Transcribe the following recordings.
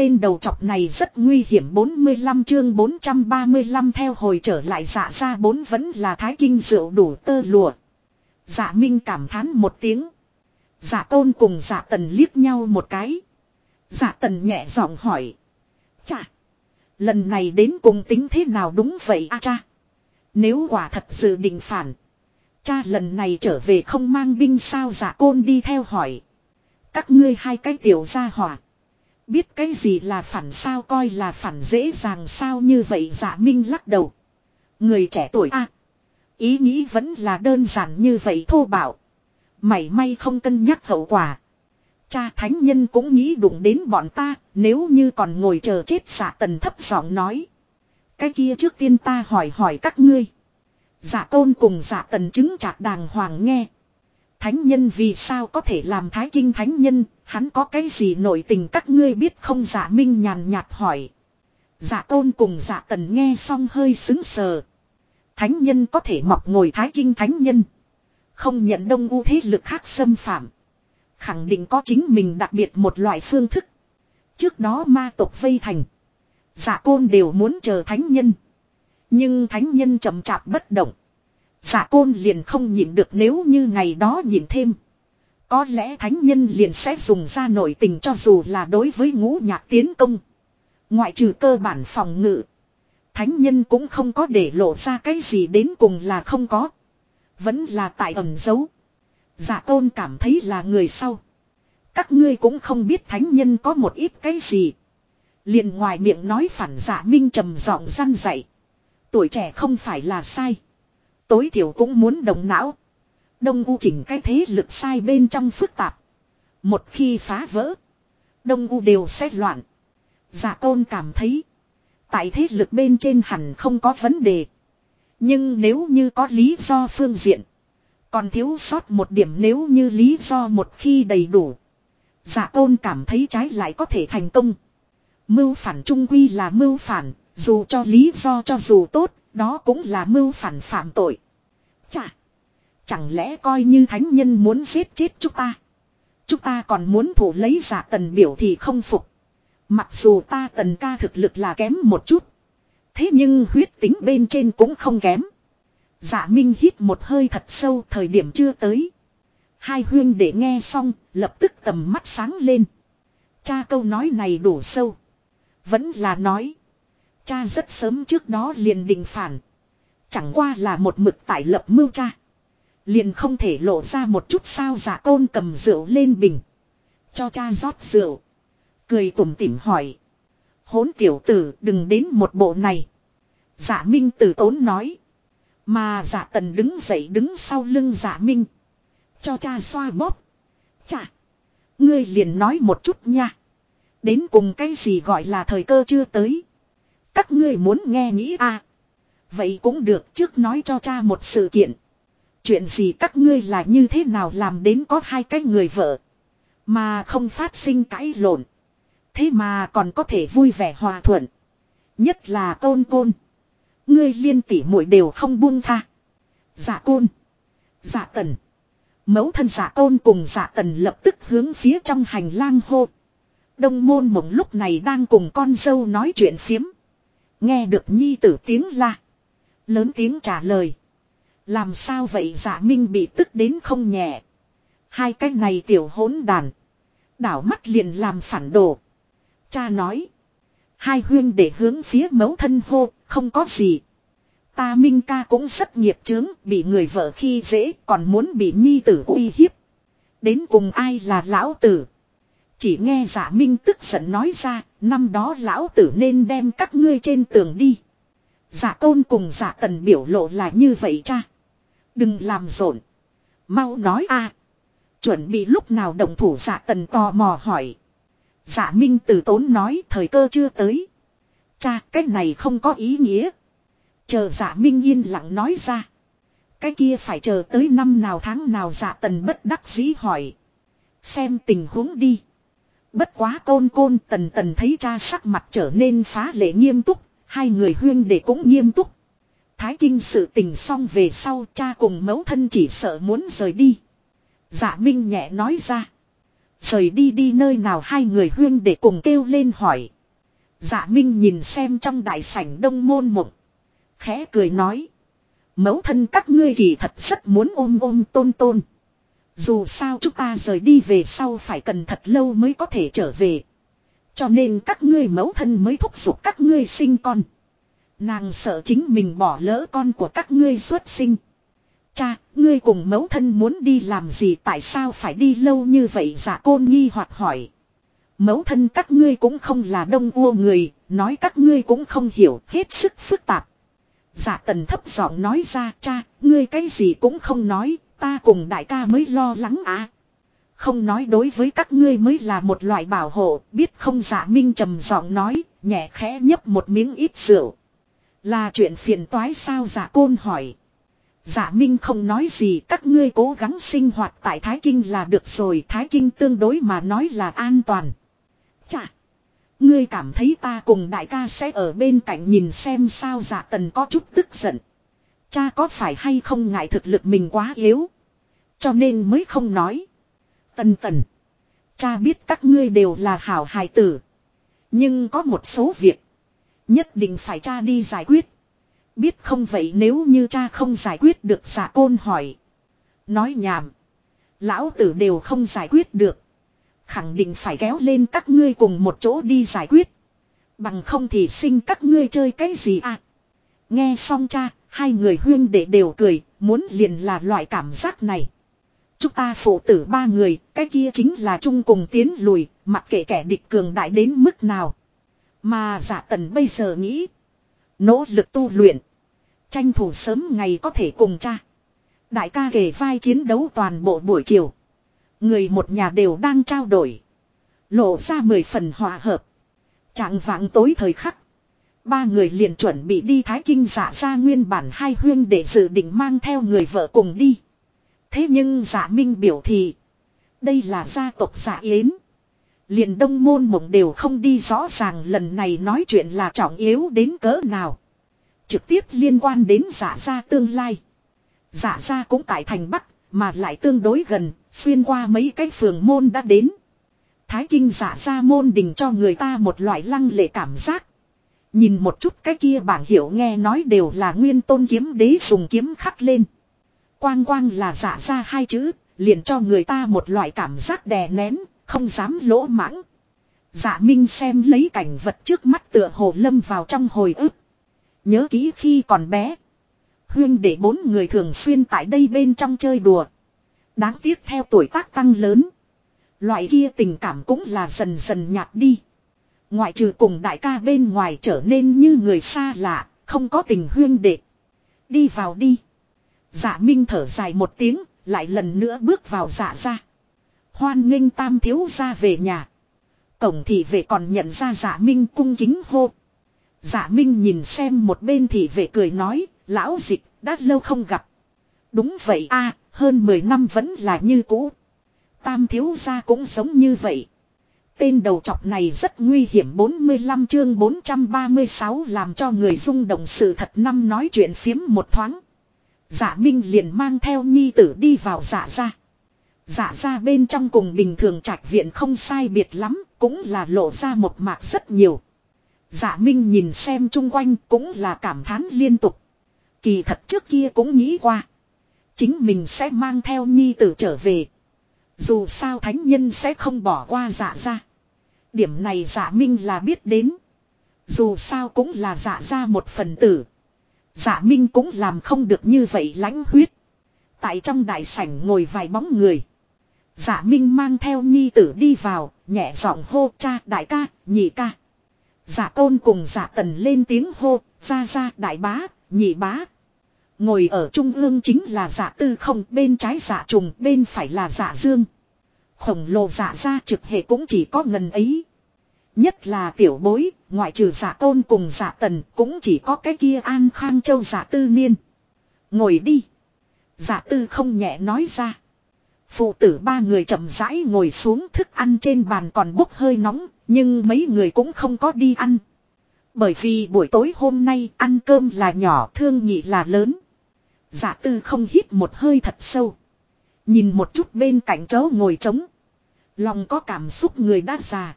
tên đầu chọc này rất nguy hiểm 45 chương 435 theo hồi trở lại dạ ra bốn vẫn là thái kinh rượu đủ tơ lụa. Dạ Minh cảm thán một tiếng. Dạ tôn cùng dạ tần liếc nhau một cái. Dạ tần nhẹ giọng hỏi. Chà. Lần này đến cùng tính thế nào đúng vậy a cha. Nếu quả thật sự định phản. Cha lần này trở về không mang binh sao dạ côn đi theo hỏi. Các ngươi hai cái tiểu gia hỏa. Biết cái gì là phản sao coi là phản dễ dàng sao như vậy dạ minh lắc đầu. Người trẻ tuổi a Ý nghĩ vẫn là đơn giản như vậy thô bạo. mày may không cân nhắc hậu quả. Cha thánh nhân cũng nghĩ đụng đến bọn ta, nếu như còn ngồi chờ chết giả tần thấp giọng nói. Cái kia trước tiên ta hỏi hỏi các ngươi. Giả tôn cùng giả tần chứng chạc đàng hoàng nghe. Thánh nhân vì sao có thể làm thái kinh thánh nhân, hắn có cái gì nổi tình các ngươi biết không giả minh nhàn nhạt hỏi. Giả tôn cùng giả tần nghe xong hơi xứng sờ. Thánh nhân có thể mọc ngồi thái kinh thánh nhân. Không nhận đông u thế lực khác xâm phạm. Khẳng định có chính mình đặc biệt một loại phương thức. Trước đó ma tộc vây thành. Giả côn đều muốn chờ thánh nhân. Nhưng thánh nhân chậm chạp bất động. Giả côn liền không nhịn được nếu như ngày đó nhịn thêm. Có lẽ thánh nhân liền sẽ dùng ra nội tình cho dù là đối với ngũ nhạc tiến công. Ngoại trừ cơ bản phòng ngự. Thánh nhân cũng không có để lộ ra cái gì đến cùng là không có. Vẫn là tại ẩn giấu. Dạ giả tôn cảm thấy là người sau. Các ngươi cũng không biết thánh nhân có một ít cái gì. liền ngoài miệng nói phản giả minh trầm giọng gian dạy. Tuổi trẻ không phải là sai. Tối thiểu cũng muốn đồng não. Đông U chỉnh cái thế lực sai bên trong phức tạp. Một khi phá vỡ. Đông U đều sẽ loạn. Giả tôn cảm thấy. Tại thế lực bên trên hẳn không có vấn đề. Nhưng nếu như có lý do phương diện. Còn thiếu sót một điểm nếu như lý do một khi đầy đủ. Giả tôn cảm thấy trái lại có thể thành công. Mưu phản trung quy là mưu phản, dù cho lý do cho dù tốt, đó cũng là mưu phản phạm tội. Chà! Chẳng lẽ coi như thánh nhân muốn giết chết chúng ta? Chúng ta còn muốn thủ lấy giả tần biểu thì không phục. Mặc dù ta tần ca thực lực là kém một chút. Thế nhưng huyết tính bên trên cũng không kém. giả Minh hít một hơi thật sâu thời điểm chưa tới. Hai huyên để nghe xong, lập tức tầm mắt sáng lên. Cha câu nói này đủ sâu. Vẫn là nói. Cha rất sớm trước đó liền định phản. Chẳng qua là một mực tại lập mưu cha. Liền không thể lộ ra một chút sao giả côn cầm rượu lên bình. Cho cha rót rượu. Cười tủm tỉm hỏi. Hốn tiểu tử, đừng đến một bộ này. Giả minh tử tốn nói. Mà giả tần đứng dậy đứng sau lưng giả minh. Cho cha xoa bóp. Chà. Ngươi liền nói một chút nha. Đến cùng cái gì gọi là thời cơ chưa tới. Các ngươi muốn nghe nghĩ à. Vậy cũng được, trước nói cho cha một sự kiện. Chuyện gì các ngươi là như thế nào làm đến có hai cái người vợ. Mà không phát sinh cãi lộn. Thế mà còn có thể vui vẻ hòa thuận. Nhất là tôn côn. Ngươi liên tỷ muội đều không buông tha. Dạ côn. Dạ tần. Mẫu thân dạ côn cùng dạ tần lập tức hướng phía trong hành lang hô. Đông môn mộng lúc này đang cùng con dâu nói chuyện phiếm. Nghe được nhi tử tiếng la. Lớn tiếng trả lời. Làm sao vậy dạ minh bị tức đến không nhẹ. Hai cái này tiểu hỗn đàn. Đảo mắt liền làm phản đồ. Cha nói. Hai huyên để hướng phía mẫu thân hô, không có gì. Ta Minh ca cũng rất nghiệp chướng, bị người vợ khi dễ, còn muốn bị nhi tử uy hiếp. Đến cùng ai là lão tử? Chỉ nghe giả Minh tức giận nói ra, năm đó lão tử nên đem các ngươi trên tường đi. Giả tôn cùng giả tần biểu lộ là như vậy cha. Đừng làm rộn. Mau nói a Chuẩn bị lúc nào đồng thủ giả tần tò mò hỏi. Giả Minh từ tốn nói thời cơ chưa tới. Cha, cái này không có ý nghĩa. Chờ giả Minh yên lặng nói ra. Cái kia phải chờ tới năm nào tháng nào giả tần bất đắc dĩ hỏi. Xem tình huống đi. Bất quá côn côn tần tần thấy cha sắc mặt trở nên phá lệ nghiêm túc. Hai người huyên để cũng nghiêm túc. Thái kinh sự tình xong về sau cha cùng mẫu thân chỉ sợ muốn rời đi. Giả Minh nhẹ nói ra. Rời đi đi nơi nào hai người huyên để cùng kêu lên hỏi. Dạ Minh nhìn xem trong đại sảnh đông môn mộng. Khẽ cười nói. Mẫu thân các ngươi kỳ thật rất muốn ôm ôm tôn tôn. Dù sao chúng ta rời đi về sau phải cần thật lâu mới có thể trở về. Cho nên các ngươi mẫu thân mới thúc giục các ngươi sinh con. Nàng sợ chính mình bỏ lỡ con của các ngươi xuất sinh. Cha, ngươi cùng mẫu thân muốn đi làm gì tại sao phải đi lâu như vậy giả dạ côn nghi hoặc hỏi. Mẫu thân các ngươi cũng không là đông ua người, nói các ngươi cũng không hiểu, hết sức phức tạp. Giả dạ tần thấp giọng nói ra, cha, ngươi cái gì cũng không nói, ta cùng đại ca mới lo lắng à. Không nói đối với các ngươi mới là một loại bảo hộ, biết không giả dạ minh trầm giọng nói, nhẹ khẽ nhấp một miếng ít rượu. Là chuyện phiền toái sao giả côn hỏi. Giả Minh không nói gì các ngươi cố gắng sinh hoạt tại Thái Kinh là được rồi Thái Kinh tương đối mà nói là an toàn. Chà! Ngươi cảm thấy ta cùng đại ca sẽ ở bên cạnh nhìn xem sao giả tần có chút tức giận. Cha có phải hay không ngại thực lực mình quá yếu. Cho nên mới không nói. Tần tần. Cha biết các ngươi đều là hảo hài tử. Nhưng có một số việc. Nhất định phải cha đi giải quyết. Biết không vậy nếu như cha không giải quyết được giả côn hỏi. Nói nhảm. Lão tử đều không giải quyết được. Khẳng định phải kéo lên các ngươi cùng một chỗ đi giải quyết. Bằng không thì sinh các ngươi chơi cái gì à. Nghe xong cha, hai người huyên đệ đều cười, muốn liền là loại cảm giác này. Chúng ta phụ tử ba người, cái kia chính là chung cùng tiến lùi, mặc kệ kẻ địch cường đại đến mức nào. Mà giả tần bây giờ nghĩ. Nỗ lực tu luyện. Tranh thủ sớm ngày có thể cùng cha. Đại ca kể vai chiến đấu toàn bộ buổi chiều. Người một nhà đều đang trao đổi. Lộ ra mười phần hòa hợp. Trạng vạng tối thời khắc. Ba người liền chuẩn bị đi Thái Kinh giả ra nguyên bản hai huyên để dự định mang theo người vợ cùng đi. Thế nhưng giả minh biểu thị. Đây là gia tộc giả yến. Liền đông môn mộng đều không đi rõ ràng lần này nói chuyện là trọng yếu đến cỡ nào. Trực tiếp liên quan đến giả gia tương lai. Giả gia cũng tại thành Bắc, mà lại tương đối gần, xuyên qua mấy cái phường môn đã đến. Thái kinh giả gia môn đình cho người ta một loại lăng lệ cảm giác. Nhìn một chút cái kia bảng hiệu nghe nói đều là nguyên tôn kiếm đế dùng kiếm khắc lên. Quang quang là giả ra hai chữ, liền cho người ta một loại cảm giác đè nén, không dám lỗ mãng. Dạ Minh xem lấy cảnh vật trước mắt tựa hồ lâm vào trong hồi ức. Nhớ kỹ khi còn bé. Huyên để bốn người thường xuyên tại đây bên trong chơi đùa. Đáng tiếc theo tuổi tác tăng lớn. Loại kia tình cảm cũng là dần dần nhạt đi. Ngoại trừ cùng đại ca bên ngoài trở nên như người xa lạ, không có tình huyên đệ. Đi vào đi. Dạ Minh thở dài một tiếng, lại lần nữa bước vào dạ ra. Hoan nghênh tam thiếu ra về nhà. Cổng thị vệ còn nhận ra dạ Minh cung kính hô. Dạ Minh nhìn xem một bên thị vệ cười nói, lão dịch, đã lâu không gặp. Đúng vậy a hơn 10 năm vẫn là như cũ. Tam thiếu gia cũng sống như vậy. Tên đầu chọc này rất nguy hiểm 45 chương 436 làm cho người rung động sự thật năm nói chuyện phiếm một thoáng. giả Minh liền mang theo nhi tử đi vào giả ra. giả ra bên trong cùng bình thường trạch viện không sai biệt lắm, cũng là lộ ra một mạc rất nhiều. giả Minh nhìn xem chung quanh cũng là cảm thán liên tục. Kỳ thật trước kia cũng nghĩ qua. Chính mình sẽ mang theo nhi tử trở về. Dù sao thánh nhân sẽ không bỏ qua giả ra. Điểm này giả Minh là biết đến. Dù sao cũng là giả ra một phần tử. giả Minh cũng làm không được như vậy lãnh huyết. Tại trong đại sảnh ngồi vài bóng người. giả Minh mang theo nhi tử đi vào, nhẹ giọng hô cha đại ca, nhị ca. giả tôn cùng giả tần lên tiếng hô, ra ra đại bá, nhị bá. Ngồi ở trung ương chính là giả tư không, bên trái giả trùng, bên phải là giả dương. Khổng lồ dạ ra trực hệ cũng chỉ có ngần ấy. Nhất là tiểu bối, ngoại trừ giả tôn cùng giả tần cũng chỉ có cái kia an khang châu giả tư niên. Ngồi đi. Giả tư không nhẹ nói ra. Phụ tử ba người chậm rãi ngồi xuống thức ăn trên bàn còn bốc hơi nóng, nhưng mấy người cũng không có đi ăn. Bởi vì buổi tối hôm nay ăn cơm là nhỏ thương nhị là lớn. Giả tư không hít một hơi thật sâu. Nhìn một chút bên cạnh chỗ ngồi trống. Lòng có cảm xúc người đã già.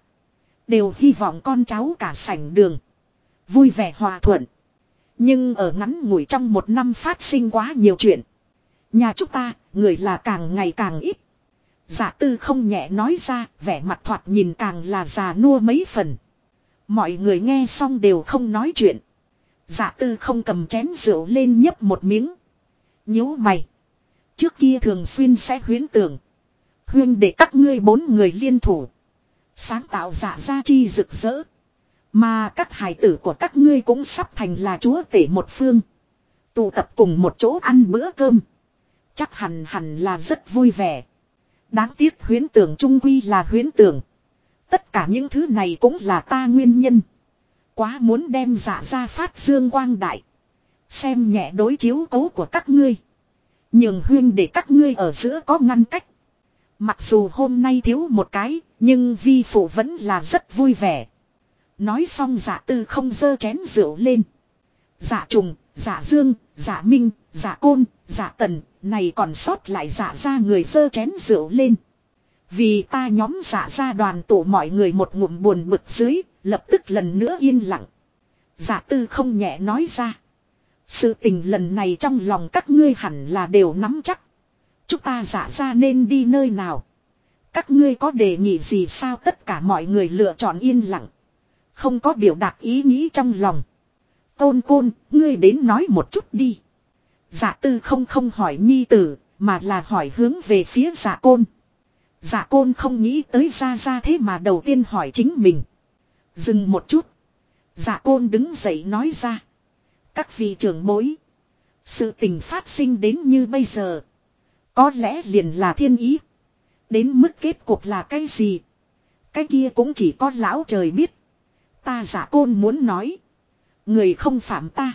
Đều hy vọng con cháu cả sảnh đường. Vui vẻ hòa thuận. Nhưng ở ngắn ngủi trong một năm phát sinh quá nhiều chuyện. Nhà chúng ta, người là càng ngày càng ít. Giả tư không nhẹ nói ra, vẻ mặt thoạt nhìn càng là già nua mấy phần. Mọi người nghe xong đều không nói chuyện. Giả tư không cầm chén rượu lên nhấp một miếng. nhíu mày. Trước kia thường xuyên sẽ huyến tưởng. Huyên để các ngươi bốn người liên thủ. Sáng tạo giả ra chi rực rỡ. Mà các hài tử của các ngươi cũng sắp thành là chúa tể một phương. Tụ tập cùng một chỗ ăn bữa cơm. Chắc hẳn hẳn là rất vui vẻ. Đáng tiếc huyến tưởng trung quy là huyến tưởng. Tất cả những thứ này cũng là ta nguyên nhân. Quá muốn đem giả ra phát dương quang đại. Xem nhẹ đối chiếu cấu của các ngươi. Nhường huyên để các ngươi ở giữa có ngăn cách. Mặc dù hôm nay thiếu một cái, nhưng vi phụ vẫn là rất vui vẻ. Nói xong giả tư không dơ chén rượu lên. Giả trùng, giả dương, giả minh, giả côn, giả tần, này còn sót lại giả ra người dơ chén rượu lên. Vì ta nhóm giả ra đoàn tụ mọi người một ngụm buồn bực dưới, lập tức lần nữa yên lặng. Giả tư không nhẹ nói ra. Sự tình lần này trong lòng các ngươi hẳn là đều nắm chắc. Chúng ta giả ra nên đi nơi nào. Các ngươi có đề nghị gì sao tất cả mọi người lựa chọn yên lặng. Không có biểu đạt ý nghĩ trong lòng. tôn côn, ngươi đến nói một chút đi. Giả tư không không hỏi nhi tử, mà là hỏi hướng về phía giả côn. Giả côn không nghĩ tới ra ra thế mà đầu tiên hỏi chính mình. Dừng một chút. Giả côn đứng dậy nói ra. Các vị trưởng bối. Sự tình phát sinh đến như bây giờ. Có lẽ liền là thiên ý. Đến mức kết cục là cái gì? Cái kia cũng chỉ có lão trời biết. Ta giả côn muốn nói. Người không phạm ta.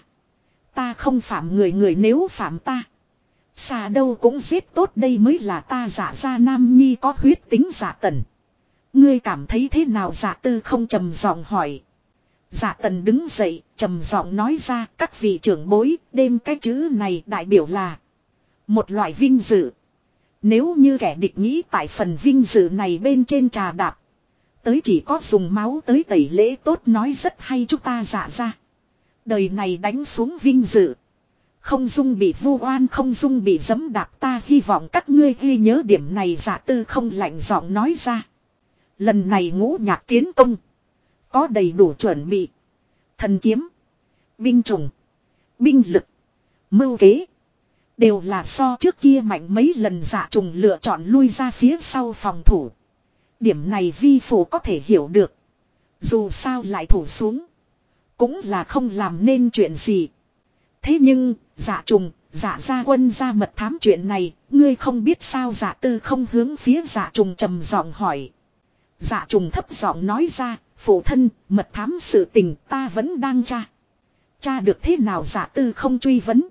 Ta không phạm người người nếu phạm ta. Xa đâu cũng giết tốt đây mới là ta giả ra nam nhi có huyết tính giả tần. Ngươi cảm thấy thế nào giả tư không trầm giọng hỏi. Giả tần đứng dậy, trầm giọng nói ra các vị trưởng bối, đêm cái chữ này đại biểu là một loại vinh dự. Nếu như kẻ địch nghĩ tại phần vinh dự này bên trên trà đạp. Tới chỉ có dùng máu tới tẩy lễ tốt nói rất hay chúng ta giả ra. Đời này đánh xuống vinh dự. Không dung bị vu oan không dung bị dấm đạp ta hy vọng các ngươi ghi nhớ điểm này giả tư không lạnh giọng nói ra. Lần này ngũ nhạc tiến công. Có đầy đủ chuẩn bị. Thần kiếm. Binh trùng. Binh lực. Mưu kế. Đều là so trước kia mạnh mấy lần giả trùng lựa chọn lui ra phía sau phòng thủ. Điểm này vi phủ có thể hiểu được. Dù sao lại thủ xuống. Cũng là không làm nên chuyện gì. Thế nhưng, giả trùng, giả gia quân ra mật thám chuyện này, ngươi không biết sao giả tư không hướng phía giả trùng trầm giọng hỏi dạ trùng thấp giọng nói ra, phụ thân, mật thám sự tình ta vẫn đang tra. Cha được thế nào giả tư không truy vấn.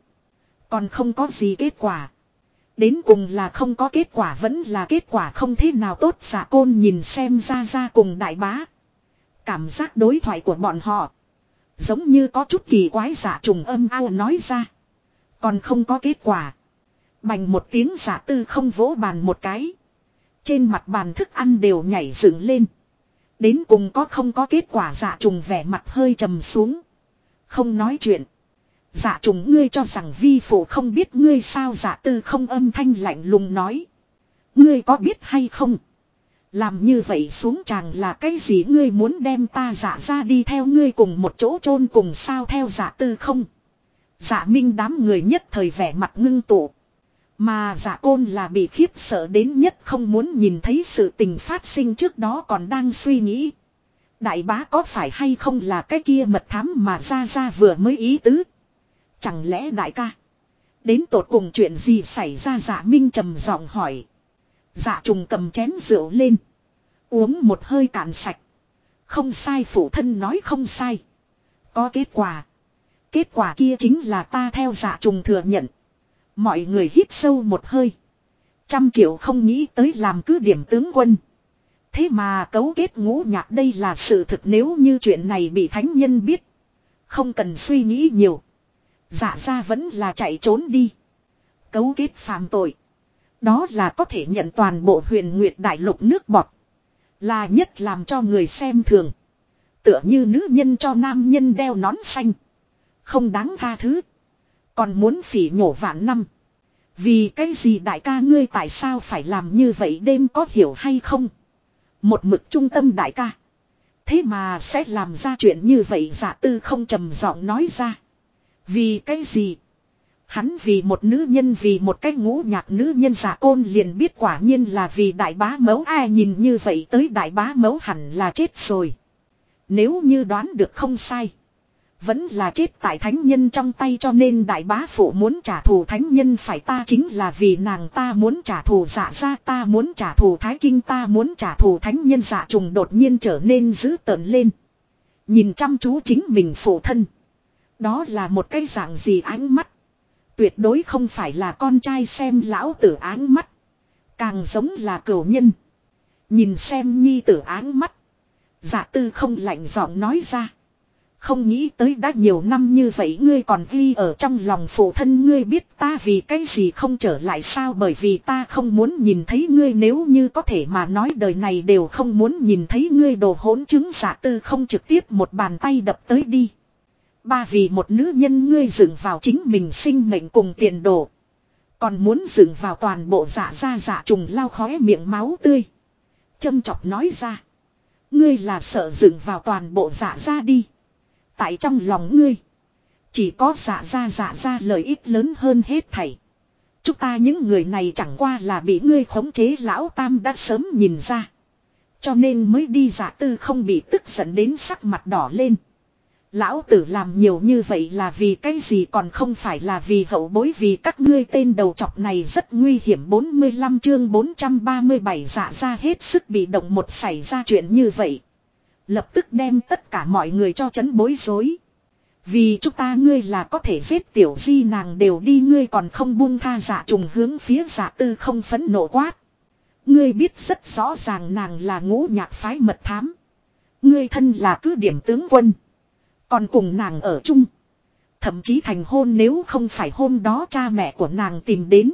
Còn không có gì kết quả. Đến cùng là không có kết quả vẫn là kết quả không thế nào tốt giả côn nhìn xem ra ra cùng đại bá. Cảm giác đối thoại của bọn họ. Giống như có chút kỳ quái giả trùng âm ao nói ra. Còn không có kết quả. Bành một tiếng giả tư không vỗ bàn một cái. Trên mặt bàn thức ăn đều nhảy dựng lên. Đến cùng có không có kết quả dạ trùng vẻ mặt hơi trầm xuống. Không nói chuyện. Dạ trùng ngươi cho rằng vi phụ không biết ngươi sao dạ tư không âm thanh lạnh lùng nói. Ngươi có biết hay không? Làm như vậy xuống chàng là cái gì ngươi muốn đem ta dạ ra đi theo ngươi cùng một chỗ chôn cùng sao theo dạ tư không? Dạ minh đám người nhất thời vẻ mặt ngưng tụ. Mà giả côn là bị khiếp sợ đến nhất không muốn nhìn thấy sự tình phát sinh trước đó còn đang suy nghĩ. Đại bá có phải hay không là cái kia mật thám mà ra ra vừa mới ý tứ. Chẳng lẽ đại ca. Đến tột cùng chuyện gì xảy ra giả minh trầm giọng hỏi. giả trùng cầm chén rượu lên. Uống một hơi cạn sạch. Không sai phụ thân nói không sai. Có kết quả. Kết quả kia chính là ta theo giả trùng thừa nhận. Mọi người hít sâu một hơi. Trăm triệu không nghĩ tới làm cứ điểm tướng quân. Thế mà cấu kết ngũ nhạc đây là sự thực nếu như chuyện này bị thánh nhân biết. Không cần suy nghĩ nhiều. Dạ ra vẫn là chạy trốn đi. Cấu kết phạm tội. Đó là có thể nhận toàn bộ huyền nguyệt đại lục nước bọt. Là nhất làm cho người xem thường. Tựa như nữ nhân cho nam nhân đeo nón xanh. Không đáng tha thứ. Còn muốn phỉ nhổ vạn năm. Vì cái gì đại ca ngươi tại sao phải làm như vậy đêm có hiểu hay không? Một mực trung tâm đại ca. Thế mà sẽ làm ra chuyện như vậy giả tư không trầm giọng nói ra. Vì cái gì? Hắn vì một nữ nhân, vì một cái ngũ nhạc nữ nhân giả côn liền biết quả nhiên là vì đại bá mấu ai nhìn như vậy tới đại bá mấu hẳn là chết rồi. Nếu như đoán được không sai. Vẫn là chết tại thánh nhân trong tay cho nên đại bá phụ muốn trả thù thánh nhân phải ta chính là vì nàng ta muốn trả thù dạ ra ta muốn trả thù thái kinh, ta muốn trả thù thánh nhân dạ trùng đột nhiên trở nên dữ tợn lên. Nhìn chăm chú chính mình phụ thân. Đó là một cái dạng gì ánh mắt. Tuyệt đối không phải là con trai xem lão tử ánh mắt. Càng giống là cửu nhân. Nhìn xem nhi tử áng mắt. Dạ tư không lạnh giọng nói ra. Không nghĩ tới đã nhiều năm như vậy ngươi còn ghi ở trong lòng phụ thân ngươi biết ta vì cái gì không trở lại sao bởi vì ta không muốn nhìn thấy ngươi nếu như có thể mà nói đời này đều không muốn nhìn thấy ngươi đồ hỗn chứng giả tư không trực tiếp một bàn tay đập tới đi. Ba vì một nữ nhân ngươi dựng vào chính mình sinh mệnh cùng tiền đồ. Còn muốn dựng vào toàn bộ giả ra giả trùng lao khóe miệng máu tươi. Châm chọc nói ra. Ngươi là sợ dựng vào toàn bộ dạ giả ra đi. Tại trong lòng ngươi. Chỉ có giả ra giả ra lợi ích lớn hơn hết thảy. Chúng ta những người này chẳng qua là bị ngươi khống chế lão tam đã sớm nhìn ra. Cho nên mới đi giả tư không bị tức giận đến sắc mặt đỏ lên. Lão tử làm nhiều như vậy là vì cái gì còn không phải là vì hậu bối vì các ngươi tên đầu chọc này rất nguy hiểm 45 chương 437 dạ ra hết sức bị động một xảy ra chuyện như vậy. Lập tức đem tất cả mọi người cho chấn bối rối. Vì chúng ta ngươi là có thể giết tiểu di nàng đều đi, ngươi còn không buông tha giả trùng hướng phía giả tư không phấn nộ quát. Ngươi biết rất rõ ràng nàng là ngũ nhạc phái mật thám. Ngươi thân là cứ điểm tướng quân. Còn cùng nàng ở chung. Thậm chí thành hôn nếu không phải hôm đó cha mẹ của nàng tìm đến.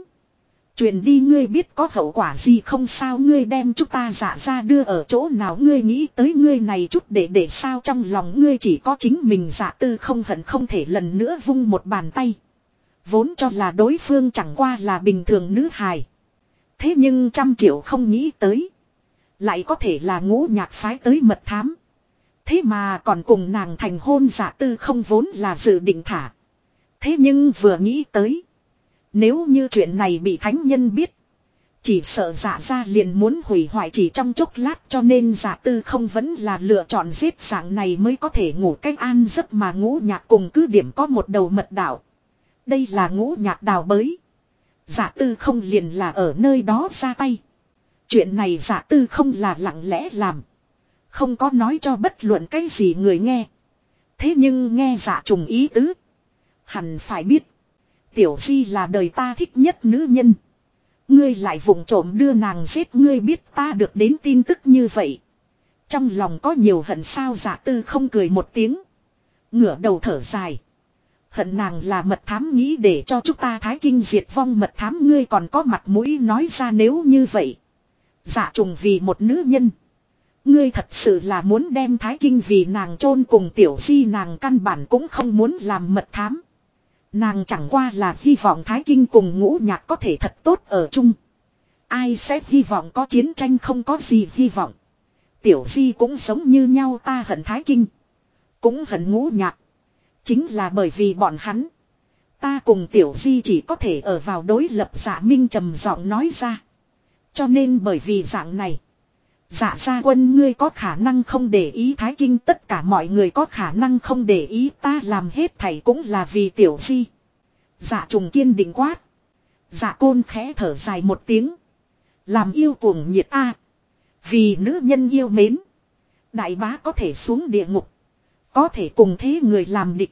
Truyền đi ngươi biết có hậu quả gì không sao ngươi đem chúng ta giả ra đưa ở chỗ nào ngươi nghĩ tới ngươi này chút để để sao trong lòng ngươi chỉ có chính mình giả tư không hận không thể lần nữa vung một bàn tay. Vốn cho là đối phương chẳng qua là bình thường nữ hài. Thế nhưng trăm triệu không nghĩ tới. Lại có thể là ngũ nhạc phái tới mật thám. Thế mà còn cùng nàng thành hôn giả tư không vốn là dự định thả. Thế nhưng vừa nghĩ tới. Nếu như chuyện này bị thánh nhân biết. Chỉ sợ giả ra liền muốn hủy hoại chỉ trong chốc lát cho nên giả tư không vẫn là lựa chọn giết dạng này mới có thể ngủ cách an giấc mà ngũ nhạc cùng cứ điểm có một đầu mật đảo. Đây là ngũ nhạc đào bới. Giả tư không liền là ở nơi đó ra tay. Chuyện này giả tư không là lặng lẽ làm. Không có nói cho bất luận cái gì người nghe. Thế nhưng nghe giả trùng ý tứ. Hẳn phải biết. Tiểu Di là đời ta thích nhất nữ nhân. Ngươi lại vụng trộm đưa nàng giết, ngươi biết ta được đến tin tức như vậy. Trong lòng có nhiều hận sao giả tư không cười một tiếng. Ngửa đầu thở dài. Hận nàng là mật thám nghĩ để cho chúng ta thái kinh diệt vong mật thám, ngươi còn có mặt mũi nói ra nếu như vậy. Giả trùng vì một nữ nhân. Ngươi thật sự là muốn đem thái kinh vì nàng chôn cùng tiểu di nàng căn bản cũng không muốn làm mật thám. Nàng chẳng qua là hy vọng Thái Kinh cùng ngũ nhạc có thể thật tốt ở chung. Ai sẽ hy vọng có chiến tranh không có gì hy vọng. Tiểu Di cũng sống như nhau ta hận Thái Kinh. Cũng hận ngũ nhạc. Chính là bởi vì bọn hắn. Ta cùng Tiểu Di chỉ có thể ở vào đối lập giả minh trầm giọng nói ra. Cho nên bởi vì dạng này. Dạ ra quân ngươi có khả năng không để ý thái kinh, tất cả mọi người có khả năng không để ý, ta làm hết thảy cũng là vì tiểu di. Dạ trùng kiên định quát. Dạ côn khẽ thở dài một tiếng. Làm yêu cuồng nhiệt a Vì nữ nhân yêu mến. Đại bá có thể xuống địa ngục. Có thể cùng thế người làm địch.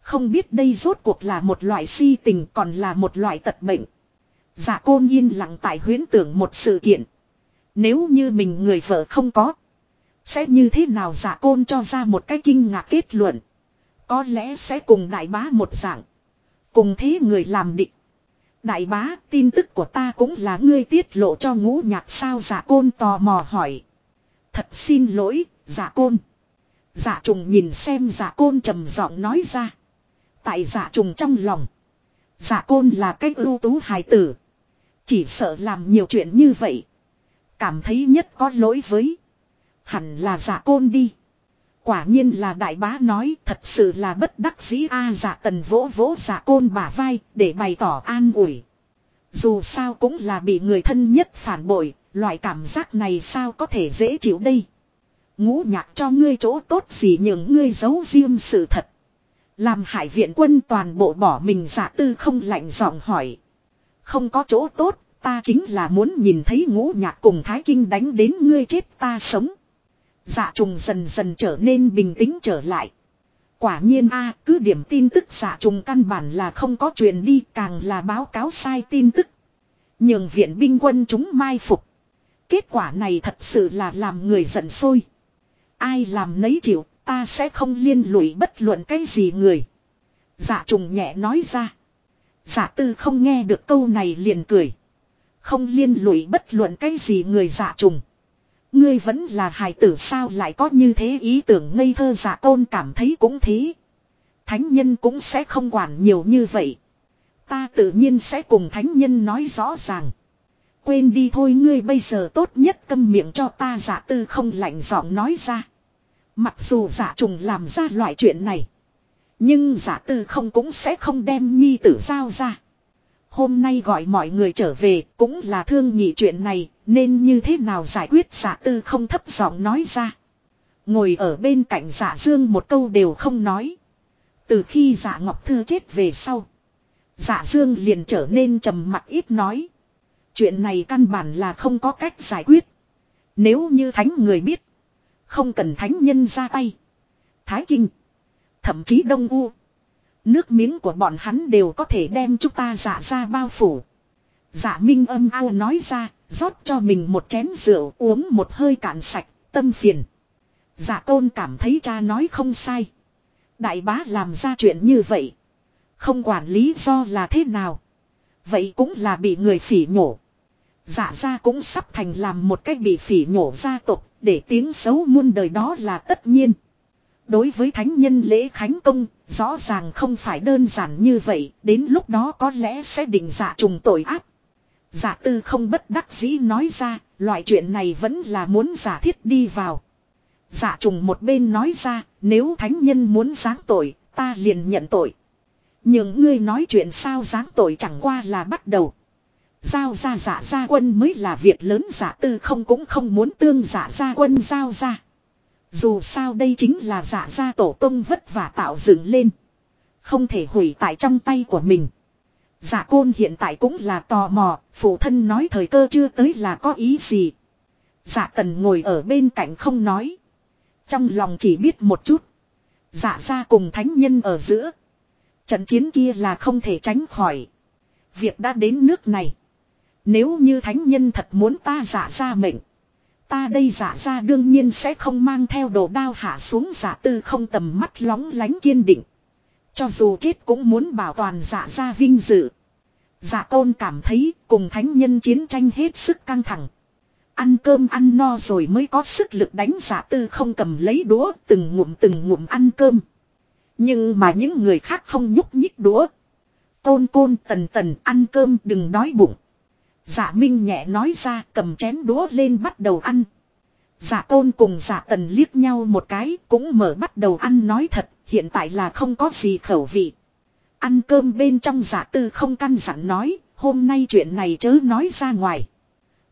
Không biết đây rốt cuộc là một loại si tình, còn là một loại tật bệnh. Dạ côn yên lặng tại huyến tưởng một sự kiện. Nếu như mình người vợ không có. Sẽ như thế nào giả côn cho ra một cái kinh ngạc kết luận. Có lẽ sẽ cùng đại bá một dạng. Cùng thế người làm định. Đại bá tin tức của ta cũng là ngươi tiết lộ cho ngũ nhạc sao giả côn tò mò hỏi. Thật xin lỗi, giả côn. Giả trùng nhìn xem giả côn trầm giọng nói ra. Tại giả trùng trong lòng. Giả côn là cái ưu tú hài tử. Chỉ sợ làm nhiều chuyện như vậy. Cảm thấy nhất có lỗi với. Hẳn là giả côn đi. Quả nhiên là đại bá nói thật sự là bất đắc dĩ a giả tần vỗ vỗ giả côn bả vai để bày tỏ an ủi. Dù sao cũng là bị người thân nhất phản bội, loại cảm giác này sao có thể dễ chịu đây. Ngũ nhạc cho ngươi chỗ tốt gì những ngươi giấu riêng sự thật. Làm hải viện quân toàn bộ bỏ mình giả tư không lạnh giọng hỏi. Không có chỗ tốt, ta chính là muốn nhìn thấy ngũ nhạc cùng thái kinh đánh đến ngươi chết ta sống. Dạ trùng dần dần trở nên bình tĩnh trở lại. Quả nhiên a cứ điểm tin tức dạ trùng căn bản là không có truyền đi càng là báo cáo sai tin tức. Nhường viện binh quân chúng mai phục. Kết quả này thật sự là làm người giận sôi. Ai làm nấy chịu, ta sẽ không liên lụy bất luận cái gì người. Dạ trùng nhẹ nói ra. Dạ tư không nghe được câu này liền cười. Không liên lụy bất luận cái gì người giả trùng. Ngươi vẫn là hài tử sao lại có như thế ý tưởng ngây thơ dạ giả tôn cảm thấy cũng thế. Thánh nhân cũng sẽ không quản nhiều như vậy. Ta tự nhiên sẽ cùng thánh nhân nói rõ ràng. Quên đi thôi ngươi bây giờ tốt nhất câm miệng cho ta giả tư không lạnh giọng nói ra. Mặc dù giả trùng làm ra loại chuyện này. Nhưng giả tư không cũng sẽ không đem nhi tử giao ra. Hôm nay gọi mọi người trở về cũng là thương nhị chuyện này, nên như thế nào giải quyết giả tư không thấp giọng nói ra. Ngồi ở bên cạnh giả dương một câu đều không nói. Từ khi giả ngọc thư chết về sau. Giả dương liền trở nên trầm mặc ít nói. Chuyện này căn bản là không có cách giải quyết. Nếu như thánh người biết. Không cần thánh nhân ra tay. Thái Kinh. Thậm chí Đông U. Nước miếng của bọn hắn đều có thể đem chúng ta giả ra bao phủ. Giả minh âm ao nói ra, rót cho mình một chén rượu uống một hơi cạn sạch, tâm phiền. Giả tôn cảm thấy cha nói không sai. Đại bá làm ra chuyện như vậy. Không quản lý do là thế nào. Vậy cũng là bị người phỉ nhổ. Giả ra cũng sắp thành làm một cách bị phỉ nhổ gia tộc để tiếng xấu muôn đời đó là tất nhiên. Đối với thánh nhân lễ khánh công, rõ ràng không phải đơn giản như vậy, đến lúc đó có lẽ sẽ định giả trùng tội ác. Giả tư không bất đắc dĩ nói ra, loại chuyện này vẫn là muốn giả thiết đi vào. Giả trùng một bên nói ra, nếu thánh nhân muốn giáng tội, ta liền nhận tội. Nhưng ngươi nói chuyện sao giáng tội chẳng qua là bắt đầu. Giao ra giả gia quân mới là việc lớn giả tư không cũng không muốn tương giả gia quân giao ra. Dù sao đây chính là giả gia tổ tông vất vả tạo dựng lên. Không thể hủy tại trong tay của mình. Giả côn hiện tại cũng là tò mò, phụ thân nói thời cơ chưa tới là có ý gì. Giả tần ngồi ở bên cạnh không nói. Trong lòng chỉ biết một chút. Giả ra cùng thánh nhân ở giữa. Trận chiến kia là không thể tránh khỏi. Việc đã đến nước này. Nếu như thánh nhân thật muốn ta giả ra mệnh. Ta đây giả ra đương nhiên sẽ không mang theo đồ đao hạ xuống giả tư không tầm mắt lóng lánh kiên định. Cho dù chết cũng muốn bảo toàn giả ra vinh dự. Giả tôn cảm thấy cùng thánh nhân chiến tranh hết sức căng thẳng. Ăn cơm ăn no rồi mới có sức lực đánh giả tư không cầm lấy đũa, từng ngụm từng ngụm ăn cơm. Nhưng mà những người khác không nhúc nhích đũa. Côn côn tần tần ăn cơm đừng đói bụng. Giả Minh nhẹ nói ra cầm chén đũa lên bắt đầu ăn. Giả tôn cùng giả tần liếc nhau một cái cũng mở bắt đầu ăn nói thật, hiện tại là không có gì khẩu vị. Ăn cơm bên trong giả tư không căn dặn nói, hôm nay chuyện này chớ nói ra ngoài.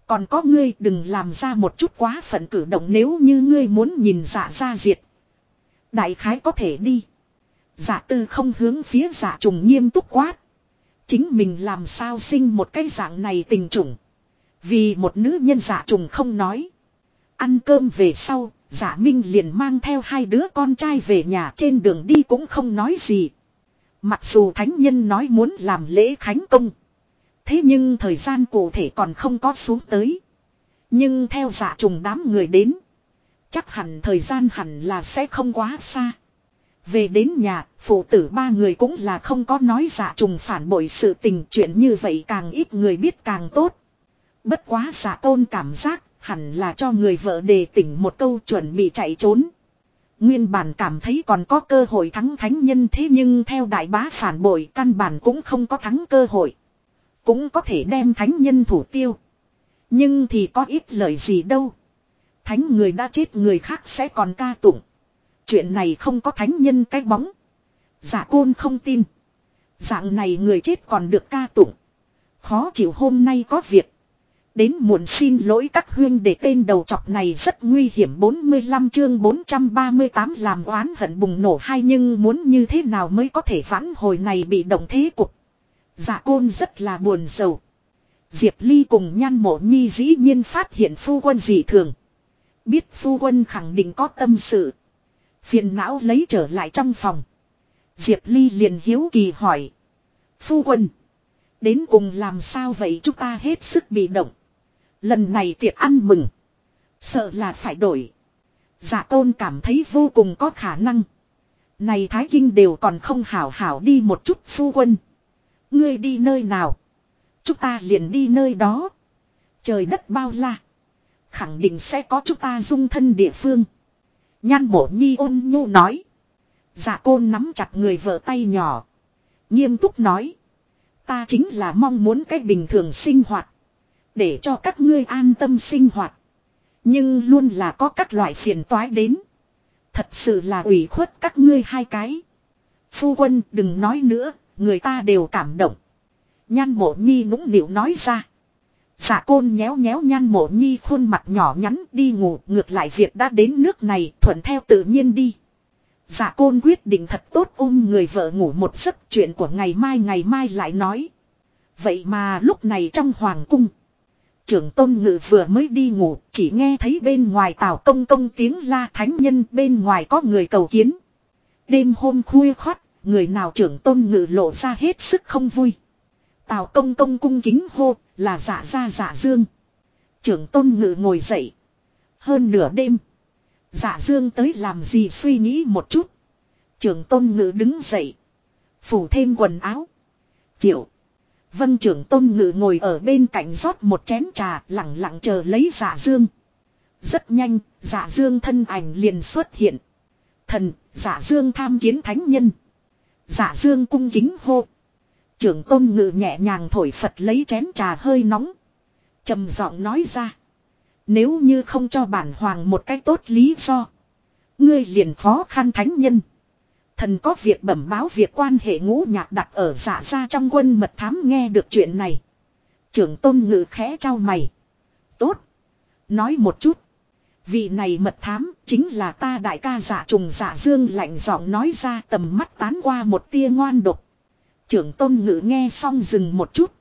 Còn có ngươi đừng làm ra một chút quá phận cử động nếu như ngươi muốn nhìn giả ra diệt. Đại khái có thể đi. Giả tư không hướng phía giả trùng nghiêm túc quát. Chính mình làm sao sinh một cái dạng này tình trùng. Vì một nữ nhân giả trùng không nói. Ăn cơm về sau, giả minh liền mang theo hai đứa con trai về nhà trên đường đi cũng không nói gì. Mặc dù thánh nhân nói muốn làm lễ khánh công. Thế nhưng thời gian cụ thể còn không có xuống tới. Nhưng theo giả trùng đám người đến. Chắc hẳn thời gian hẳn là sẽ không quá xa. Về đến nhà, phụ tử ba người cũng là không có nói giả trùng phản bội sự tình chuyện như vậy càng ít người biết càng tốt. Bất quá giả tôn cảm giác, hẳn là cho người vợ đề tỉnh một câu chuẩn bị chạy trốn. Nguyên bản cảm thấy còn có cơ hội thắng thánh nhân thế nhưng theo đại bá phản bội căn bản cũng không có thắng cơ hội. Cũng có thể đem thánh nhân thủ tiêu. Nhưng thì có ít lời gì đâu. Thánh người đã chết người khác sẽ còn ca tụng. Chuyện này không có thánh nhân cái bóng. Giả côn không tin. Dạng này người chết còn được ca tụng. Khó chịu hôm nay có việc. Đến muộn xin lỗi các huyên để tên đầu chọc này rất nguy hiểm 45 chương 438 làm oán hận bùng nổ hay nhưng muốn như thế nào mới có thể vãn hồi này bị động thế cục. Dạ côn rất là buồn sầu. Diệp Ly cùng nhan mộ nhi dĩ nhiên phát hiện phu quân dị thường. Biết phu quân khẳng định có tâm sự. Phiền não lấy trở lại trong phòng. Diệp Ly liền hiếu kỳ hỏi. Phu quân. Đến cùng làm sao vậy chúng ta hết sức bị động. Lần này tiệc ăn mừng. Sợ là phải đổi. Giả tôn cảm thấy vô cùng có khả năng. Này Thái Kinh đều còn không hảo hảo đi một chút phu quân. Ngươi đi nơi nào? Chúng ta liền đi nơi đó. Trời đất bao la. Khẳng định sẽ có chúng ta dung thân địa phương. Nhan mộ nhi ôn nhu nói. Dạ côn nắm chặt người vợ tay nhỏ. Nghiêm túc nói. Ta chính là mong muốn cách bình thường sinh hoạt. Để cho các ngươi an tâm sinh hoạt. Nhưng luôn là có các loại phiền toái đến. Thật sự là ủy khuất các ngươi hai cái. Phu quân đừng nói nữa, người ta đều cảm động. Nhan mộ nhi nũng nịu nói ra. Dạ côn nhéo nhéo nhan mộ nhi khuôn mặt nhỏ nhắn đi ngủ ngược lại việc đã đến nước này thuận theo tự nhiên đi. Dạ côn quyết định thật tốt ôm người vợ ngủ một giấc chuyện của ngày mai ngày mai lại nói. Vậy mà lúc này trong hoàng cung. Trưởng tôn ngự vừa mới đi ngủ chỉ nghe thấy bên ngoài tào công công tiếng la thánh nhân bên ngoài có người cầu kiến. Đêm hôm khuya khoắt, người nào trưởng tôn ngự lộ ra hết sức không vui. Tào công công cung kính hô là giả ra giả dương. Trưởng tôn ngự ngồi dậy. Hơn nửa đêm. giả dương tới làm gì suy nghĩ một chút. Trưởng tôn ngự đứng dậy. Phủ thêm quần áo. Triệu. Vân trưởng tôn ngự ngồi ở bên cạnh rót một chén trà lặng lặng chờ lấy giả dương. Rất nhanh, giả dương thân ảnh liền xuất hiện. Thần, giả dương tham kiến thánh nhân. giả dương cung kính hô. Trưởng tôn ngự nhẹ nhàng thổi Phật lấy chén trà hơi nóng. trầm giọng nói ra. Nếu như không cho bản hoàng một cách tốt lý do. Ngươi liền khó khăn thánh nhân. Thần có việc bẩm báo việc quan hệ ngũ nhạc đặt ở dạ giả ra trong quân mật thám nghe được chuyện này. Trưởng tôn ngự khẽ trao mày. Tốt. Nói một chút. Vị này mật thám chính là ta đại ca giả trùng giả dương lạnh giọng nói ra tầm mắt tán qua một tia ngoan độc. Trưởng tôn ngự nghe xong dừng một chút.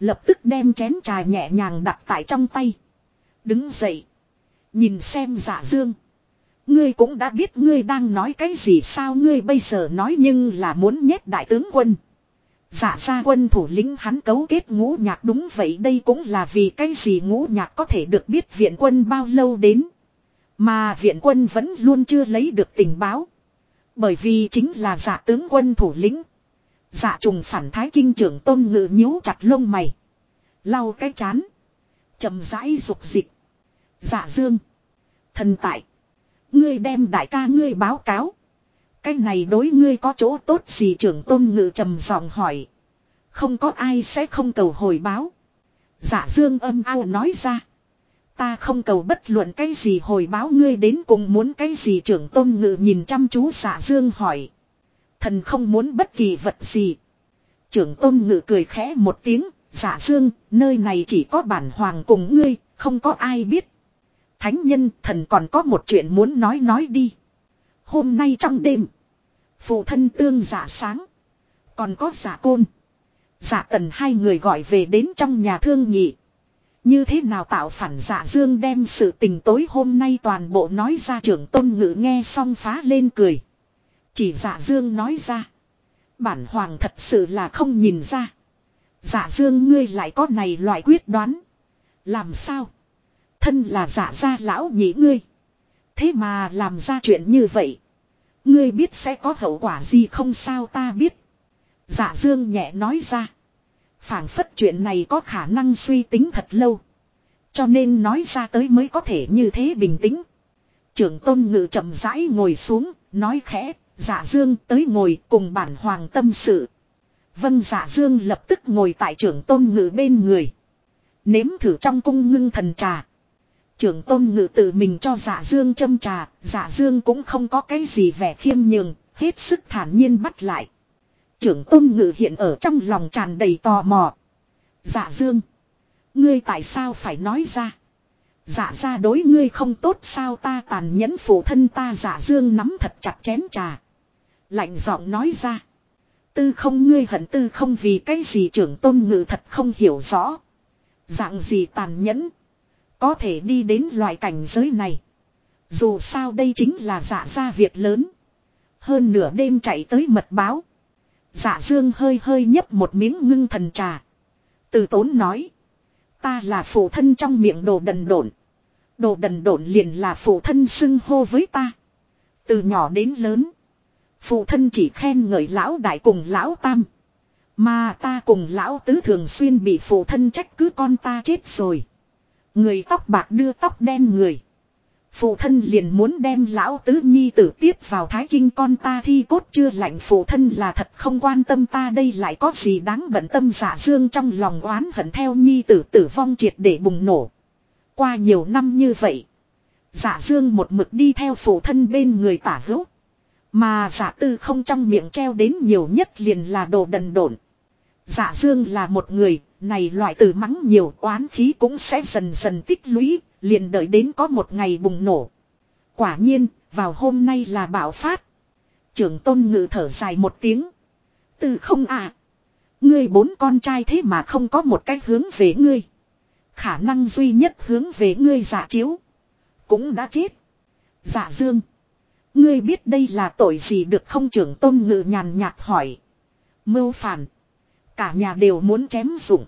Lập tức đem chén trà nhẹ nhàng đặt tại trong tay. Đứng dậy. Nhìn xem giả dương. Ngươi cũng đã biết ngươi đang nói cái gì sao ngươi bây giờ nói nhưng là muốn nhét đại tướng quân. Dạ giả ra quân thủ lĩnh hắn cấu kết ngũ nhạc đúng vậy đây cũng là vì cái gì ngũ nhạc có thể được biết viện quân bao lâu đến. Mà viện quân vẫn luôn chưa lấy được tình báo. Bởi vì chính là giả tướng quân thủ lĩnh. Dạ trùng phản thái kinh trưởng tôn ngự nhíu chặt lông mày. Lau cái chán. chậm rãi dục dịch. Dạ dương. Thần tại. Ngươi đem đại ca ngươi báo cáo. Cái này đối ngươi có chỗ tốt gì trưởng tôn ngự trầm giọng hỏi. Không có ai sẽ không cầu hồi báo. Dạ dương âm ao nói ra. Ta không cầu bất luận cái gì hồi báo ngươi đến cùng muốn cái gì trưởng tôn ngự nhìn chăm chú dạ dương hỏi. Thần không muốn bất kỳ vật gì. Trưởng tôn ngự cười khẽ một tiếng, giả dương, nơi này chỉ có bản hoàng cùng ngươi, không có ai biết. Thánh nhân thần còn có một chuyện muốn nói nói đi. Hôm nay trong đêm, phụ thân tương giả sáng, còn có giả côn. Giả tần hai người gọi về đến trong nhà thương nhị. Như thế nào tạo phản giả dương đem sự tình tối hôm nay toàn bộ nói ra trưởng tôn ngự nghe xong phá lên cười. Chỉ dạ dương nói ra. Bản hoàng thật sự là không nhìn ra. Dạ dương ngươi lại có này loại quyết đoán. Làm sao? Thân là dạ gia lão nhị ngươi. Thế mà làm ra chuyện như vậy. Ngươi biết sẽ có hậu quả gì không sao ta biết. Dạ dương nhẹ nói ra. phảng phất chuyện này có khả năng suy tính thật lâu. Cho nên nói ra tới mới có thể như thế bình tĩnh. Trưởng tôn ngự chậm rãi ngồi xuống, nói khẽ, dạ dương tới ngồi cùng bản hoàng tâm sự. Vân dạ dương lập tức ngồi tại trưởng tôn ngự bên người. Nếm thử trong cung ngưng thần trà. Trưởng tôn ngự tự mình cho dạ dương châm trà, dạ dương cũng không có cái gì vẻ khiêm nhường, hết sức thản nhiên bắt lại. Trưởng tôn ngự hiện ở trong lòng tràn đầy tò mò. Dạ dương. Ngươi tại sao phải nói ra? Dạ ra đối ngươi không tốt sao ta tàn nhẫn phụ thân ta dạ dương nắm thật chặt chén trà. Lạnh giọng nói ra. Tư không ngươi hận tư không vì cái gì trưởng tôn ngự thật không hiểu rõ. Dạng gì tàn nhẫn. Có thể đi đến loại cảnh giới này. Dù sao đây chính là dạ ra việc lớn. Hơn nửa đêm chạy tới mật báo. Dạ dương hơi hơi nhấp một miếng ngưng thần trà. Từ tốn nói. Ta là phụ thân trong miệng đồ đần độn. Đồ đần độn liền là phụ thân xưng hô với ta. Từ nhỏ đến lớn. Phụ thân chỉ khen ngợi lão đại cùng lão tam. Mà ta cùng lão tứ thường xuyên bị phụ thân trách cứ con ta chết rồi. Người tóc bạc đưa tóc đen người. Phụ thân liền muốn đem lão tứ nhi tử tiếp vào thái kinh con ta thi cốt chưa lạnh phụ thân là thật không quan tâm ta đây lại có gì đáng bận tâm giả dương trong lòng oán hận theo nhi tử tử vong triệt để bùng nổ. Qua nhiều năm như vậy. Giả dương một mực đi theo phụ thân bên người tả hữu. Mà giả tư không trong miệng treo đến nhiều nhất liền là đồ đần độn. Giả dương là một người, này loại từ mắng nhiều oán khí cũng sẽ dần dần tích lũy, liền đợi đến có một ngày bùng nổ. Quả nhiên, vào hôm nay là bạo phát. Trưởng tôn ngự thở dài một tiếng. Từ không à. Ngươi bốn con trai thế mà không có một cách hướng về ngươi. Khả năng duy nhất hướng về ngươi giả chiếu. Cũng đã chết. Giả dương. Ngươi biết đây là tội gì được không trưởng tôn ngự nhàn nhạt hỏi. Mưu phản. Cả nhà đều muốn chém dụng.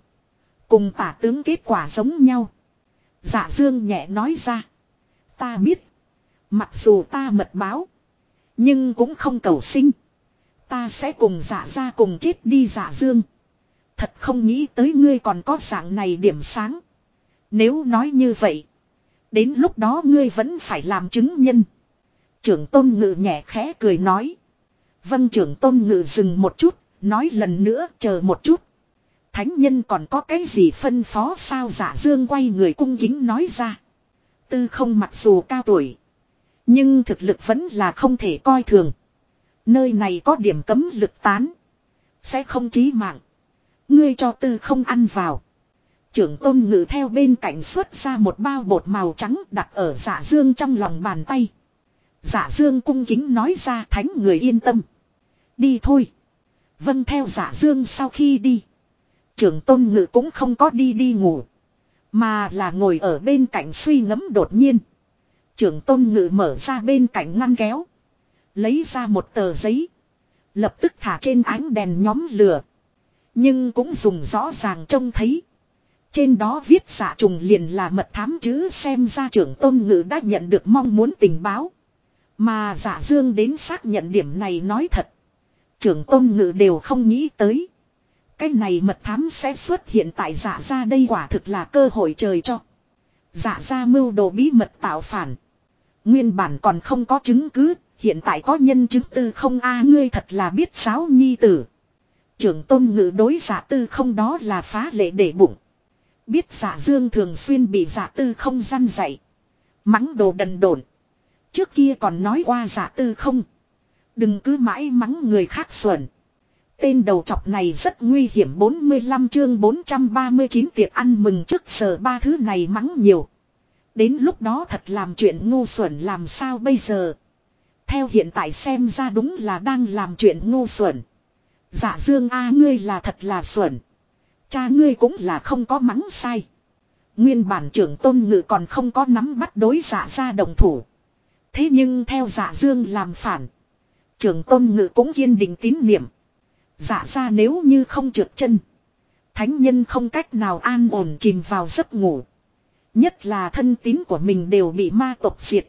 Cùng tả tướng kết quả giống nhau. Dạ dương nhẹ nói ra. Ta biết. Mặc dù ta mật báo. Nhưng cũng không cầu sinh. Ta sẽ cùng dạ ra cùng chết đi dạ dương. Thật không nghĩ tới ngươi còn có dạng này điểm sáng. Nếu nói như vậy. Đến lúc đó ngươi vẫn phải làm chứng nhân. Trưởng tôn ngự nhẹ khẽ cười nói. Vân trưởng tôn ngự dừng một chút. Nói lần nữa, chờ một chút. Thánh nhân còn có cái gì phân phó sao giả dương quay người cung kính nói ra. Tư không mặc dù cao tuổi. Nhưng thực lực vẫn là không thể coi thường. Nơi này có điểm cấm lực tán. Sẽ không chí mạng. Ngươi cho tư không ăn vào. Trưởng tôn ngự theo bên cạnh xuất ra một bao bột màu trắng đặt ở giả dương trong lòng bàn tay. Giả dương cung kính nói ra thánh người yên tâm. Đi thôi. Vâng theo giả dương sau khi đi. Trưởng tôn ngự cũng không có đi đi ngủ. Mà là ngồi ở bên cạnh suy ngẫm đột nhiên. Trưởng tôn ngự mở ra bên cạnh ngăn kéo. Lấy ra một tờ giấy. Lập tức thả trên ánh đèn nhóm lửa. Nhưng cũng dùng rõ ràng trông thấy. Trên đó viết giả trùng liền là mật thám chữ xem ra trưởng tôn ngự đã nhận được mong muốn tình báo. Mà giả dương đến xác nhận điểm này nói thật. Trưởng tôn ngự đều không nghĩ tới. Cái này mật thám sẽ xuất hiện tại giả ra đây quả thực là cơ hội trời cho. Giả ra mưu đồ bí mật tạo phản. Nguyên bản còn không có chứng cứ, hiện tại có nhân chứng tư không a ngươi thật là biết giáo nhi tử. Trưởng tôn ngự đối giả tư không đó là phá lệ để bụng. Biết giả dương thường xuyên bị giả tư không gian dạy. Mắng đồ đần độn. Trước kia còn nói qua giả tư không. Đừng cứ mãi mắng người khác xuẩn. Tên đầu chọc này rất nguy hiểm 45 chương 439 tiệc ăn mừng trước giờ ba thứ này mắng nhiều. Đến lúc đó thật làm chuyện ngu xuẩn làm sao bây giờ. Theo hiện tại xem ra đúng là đang làm chuyện ngu xuẩn. Dạ dương a, ngươi là thật là xuẩn. Cha ngươi cũng là không có mắng sai. Nguyên bản trưởng tôn ngự còn không có nắm bắt đối dạ giả ra đồng thủ. Thế nhưng theo dạ dương làm phản. Trưởng tôn ngự cũng kiên định tín niệm. Dạ ra nếu như không trượt chân. Thánh nhân không cách nào an ổn chìm vào giấc ngủ. Nhất là thân tín của mình đều bị ma tộc diệt.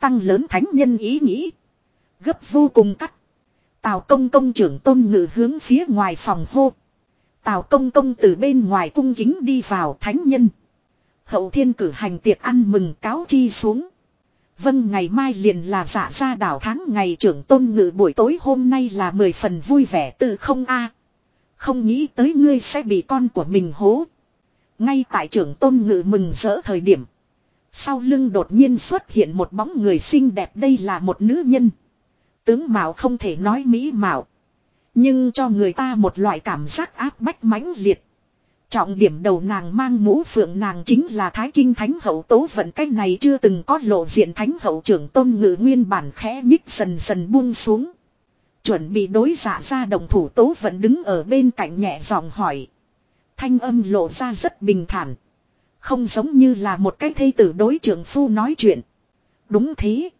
Tăng lớn thánh nhân ý nghĩ. Gấp vô cùng cắt. Tào công công trưởng tôn ngự hướng phía ngoài phòng hô. Tào công công từ bên ngoài cung kính đi vào thánh nhân. Hậu thiên cử hành tiệc ăn mừng cáo chi xuống. Vâng ngày mai liền là dạ ra đảo tháng ngày trưởng tôn ngự buổi tối hôm nay là mười phần vui vẻ tự không a Không nghĩ tới ngươi sẽ bị con của mình hố. Ngay tại trưởng tôn ngự mừng rỡ thời điểm. Sau lưng đột nhiên xuất hiện một bóng người xinh đẹp đây là một nữ nhân. Tướng mạo không thể nói mỹ mạo. Nhưng cho người ta một loại cảm giác áp bách mãnh liệt. Trọng điểm đầu nàng mang mũ phượng nàng chính là Thái Kinh Thánh Hậu Tố Vận cách này chưa từng có lộ diện Thánh Hậu trưởng tôn ngự nguyên bản khẽ mít dần dần buông xuống. Chuẩn bị đối giả ra đồng thủ Tố Vận đứng ở bên cạnh nhẹ giọng hỏi. Thanh âm lộ ra rất bình thản. Không giống như là một cái thây tử đối trưởng phu nói chuyện. Đúng thế.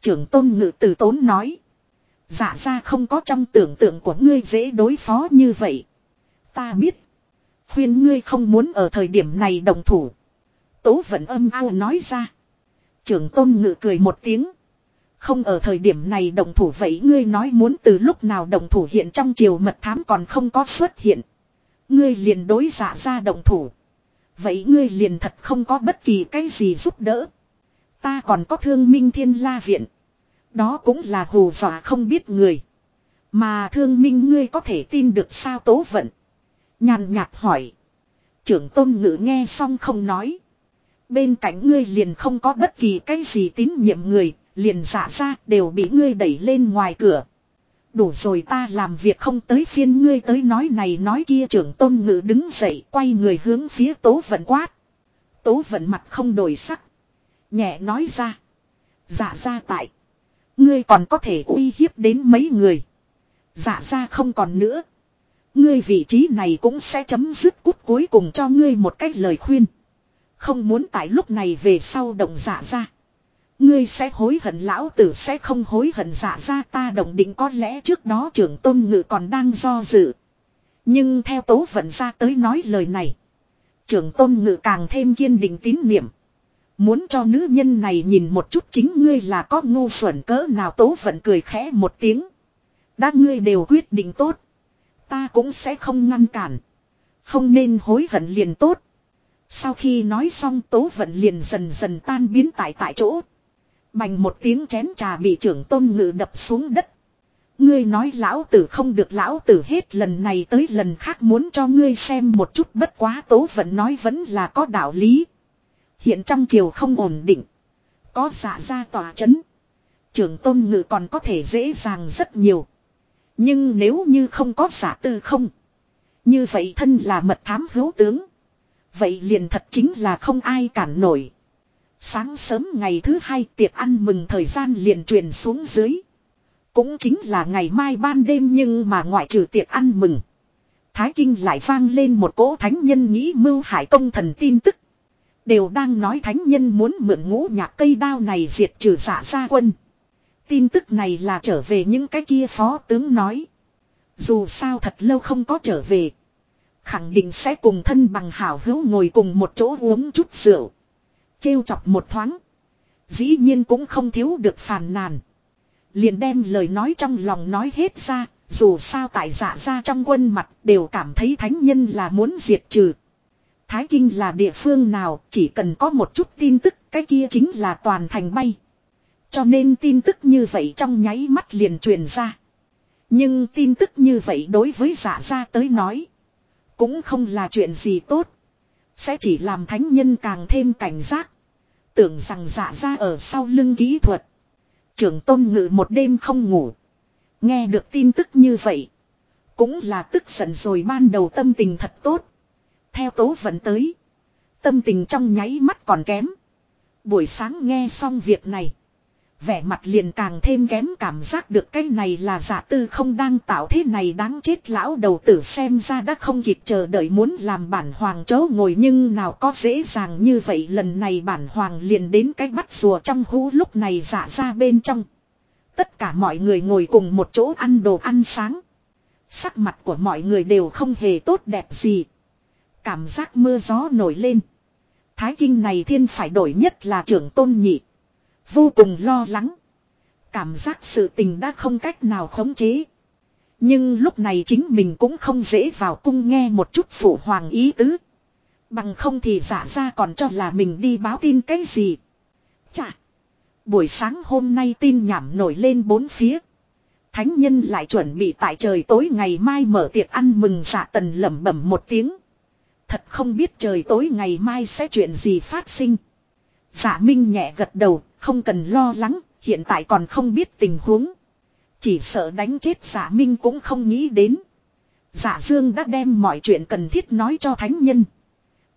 Trưởng tôn ngự tử tốn nói. Dạ ra không có trong tưởng tượng của ngươi dễ đối phó như vậy. Ta biết. Khuyên ngươi không muốn ở thời điểm này đồng thủ. Tố vận âm ao nói ra. Trưởng tôn ngự cười một tiếng. Không ở thời điểm này đồng thủ vậy ngươi nói muốn từ lúc nào đồng thủ hiện trong chiều mật thám còn không có xuất hiện. Ngươi liền đối giả ra đồng thủ. Vậy ngươi liền thật không có bất kỳ cái gì giúp đỡ. Ta còn có thương minh thiên la viện. Đó cũng là hù dọa không biết người. Mà thương minh ngươi có thể tin được sao tố vận. Nhàn nhạt hỏi. Trưởng tôn ngữ nghe xong không nói. Bên cạnh ngươi liền không có bất kỳ cái gì tín nhiệm người, liền giả ra đều bị ngươi đẩy lên ngoài cửa. Đủ rồi ta làm việc không tới phiên ngươi tới nói này nói kia trưởng tôn ngữ đứng dậy quay người hướng phía tố vận quát. Tố vận mặt không đổi sắc. Nhẹ nói ra. Dạ ra tại. Ngươi còn có thể uy hiếp đến mấy người. Dạ ra không còn nữa. Ngươi vị trí này cũng sẽ chấm dứt cút cuối cùng cho ngươi một cách lời khuyên. Không muốn tại lúc này về sau động dạ ra. Ngươi sẽ hối hận, lão tử sẽ không hối hận dạ ra ta đồng định có lẽ trước đó trưởng tôn ngự còn đang do dự. Nhưng theo tố vận ra tới nói lời này. Trưởng tôn ngự càng thêm kiên định tín niệm. Muốn cho nữ nhân này nhìn một chút chính ngươi là có ngu xuẩn cỡ nào, tố vận cười khẽ một tiếng. Đã ngươi đều quyết định tốt. Ta cũng sẽ không ngăn cản. Không nên hối hận liền tốt. Sau khi nói xong tố vận liền dần dần tan biến tại tại chỗ. Bành một tiếng chén trà bị trưởng tôn ngự đập xuống đất. Ngươi nói lão tử không được lão tử hết lần này tới lần khác muốn cho ngươi xem một chút bất quá tố vận nói vẫn là có đạo lý. Hiện trong triều không ổn định. Có giả ra tòa chấn. Trưởng tôn ngự còn có thể dễ dàng rất nhiều. Nhưng nếu như không có giả tư không. Như vậy thân là mật thám hữu tướng. Vậy liền thật chính là không ai cản nổi. Sáng sớm ngày thứ hai tiệc ăn mừng thời gian liền truyền xuống dưới. Cũng chính là ngày mai ban đêm nhưng mà ngoại trừ tiệc ăn mừng. Thái Kinh lại vang lên một cỗ thánh nhân nghĩ mưu hải công thần tin tức. Đều đang nói thánh nhân muốn mượn ngũ nhạc cây đao này diệt trừ giả gia quân. Tin tức này là trở về những cái kia phó tướng nói. Dù sao thật lâu không có trở về. Khẳng định sẽ cùng thân bằng hảo hữu ngồi cùng một chỗ uống chút rượu. trêu chọc một thoáng. Dĩ nhiên cũng không thiếu được phàn nàn. Liền đem lời nói trong lòng nói hết ra. Dù sao tại dạ ra trong quân mặt đều cảm thấy thánh nhân là muốn diệt trừ. Thái Kinh là địa phương nào, chỉ cần có một chút tin tức, cái kia chính là toàn thành bay. Cho nên tin tức như vậy trong nháy mắt liền truyền ra. Nhưng tin tức như vậy đối với giả gia tới nói. Cũng không là chuyện gì tốt. Sẽ chỉ làm thánh nhân càng thêm cảnh giác. Tưởng rằng giả gia ở sau lưng kỹ thuật. Trưởng tôn ngự một đêm không ngủ. Nghe được tin tức như vậy. Cũng là tức giận rồi ban đầu tâm tình thật tốt. Theo tố vẫn tới. Tâm tình trong nháy mắt còn kém. Buổi sáng nghe xong việc này. Vẻ mặt liền càng thêm kém cảm giác được cái này là giả tư không đang tạo thế này đáng chết lão đầu tử xem ra đã không kịp chờ đợi muốn làm bản hoàng chớ ngồi nhưng nào có dễ dàng như vậy lần này bản hoàng liền đến cái bắt rùa trong hũ lúc này giả ra bên trong. Tất cả mọi người ngồi cùng một chỗ ăn đồ ăn sáng. Sắc mặt của mọi người đều không hề tốt đẹp gì. Cảm giác mưa gió nổi lên. Thái kinh này thiên phải đổi nhất là trưởng tôn nhị. Vô cùng lo lắng. Cảm giác sự tình đã không cách nào khống chế. Nhưng lúc này chính mình cũng không dễ vào cung nghe một chút phụ hoàng ý tứ. Bằng không thì giả ra còn cho là mình đi báo tin cái gì. Chà. Buổi sáng hôm nay tin nhảm nổi lên bốn phía. Thánh nhân lại chuẩn bị tại trời tối ngày mai mở tiệc ăn mừng giả tần lẩm bẩm một tiếng. Thật không biết trời tối ngày mai sẽ chuyện gì phát sinh. Giả Minh nhẹ gật đầu, không cần lo lắng, hiện tại còn không biết tình huống. Chỉ sợ đánh chết giả Minh cũng không nghĩ đến. Giả Dương đã đem mọi chuyện cần thiết nói cho Thánh Nhân.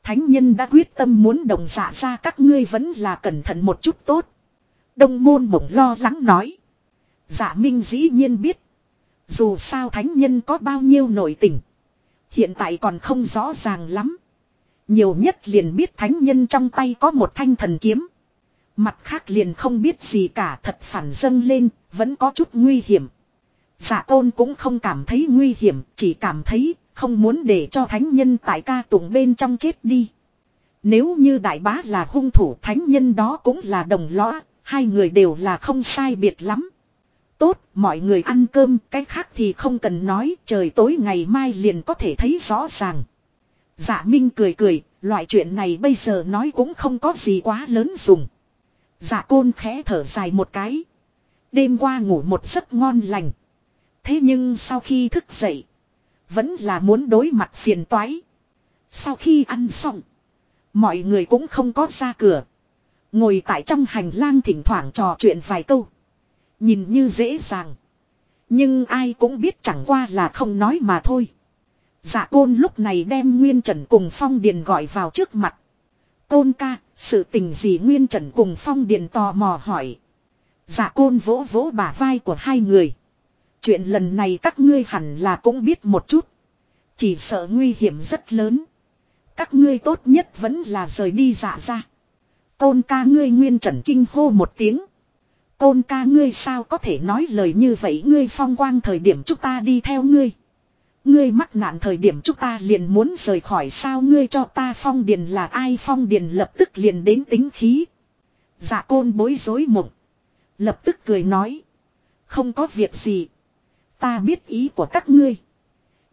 Thánh Nhân đã quyết tâm muốn đồng giả ra các ngươi vẫn là cẩn thận một chút tốt. Đông môn mộng lo lắng nói. Giả Minh dĩ nhiên biết. Dù sao Thánh Nhân có bao nhiêu nổi tình. Hiện tại còn không rõ ràng lắm. Nhiều nhất liền biết Thánh Nhân trong tay có một thanh thần kiếm. Mặt khác liền không biết gì cả thật phản dâng lên, vẫn có chút nguy hiểm. giả tôn cũng không cảm thấy nguy hiểm, chỉ cảm thấy không muốn để cho thánh nhân tại ca tụng bên trong chết đi. Nếu như đại bá là hung thủ thánh nhân đó cũng là đồng lõa, hai người đều là không sai biệt lắm. Tốt, mọi người ăn cơm, cái khác thì không cần nói, trời tối ngày mai liền có thể thấy rõ ràng. Dạ Minh cười cười, loại chuyện này bây giờ nói cũng không có gì quá lớn dùng. Dạ côn khẽ thở dài một cái. Đêm qua ngủ một giấc ngon lành. Thế nhưng sau khi thức dậy. Vẫn là muốn đối mặt phiền toái. Sau khi ăn xong. Mọi người cũng không có ra cửa. Ngồi tại trong hành lang thỉnh thoảng trò chuyện vài câu. Nhìn như dễ dàng. Nhưng ai cũng biết chẳng qua là không nói mà thôi. Dạ côn lúc này đem Nguyên Trần cùng Phong Điền gọi vào trước mặt. Côn ca, sự tình gì Nguyên Trần cùng Phong Điền tò mò hỏi. Dạ côn vỗ vỗ bả vai của hai người. Chuyện lần này các ngươi hẳn là cũng biết một chút. Chỉ sợ nguy hiểm rất lớn. Các ngươi tốt nhất vẫn là rời đi dạ ra. Côn ca ngươi nguyên trần kinh hô một tiếng. Côn ca ngươi sao có thể nói lời như vậy ngươi phong quang thời điểm chúng ta đi theo ngươi. Ngươi mắc nạn thời điểm chúng ta liền muốn rời khỏi sao ngươi cho ta phong điền là ai phong điền lập tức liền đến tính khí. Dạ côn bối rối mộng. Lập tức cười nói. Không có việc gì. Ta biết ý của các ngươi.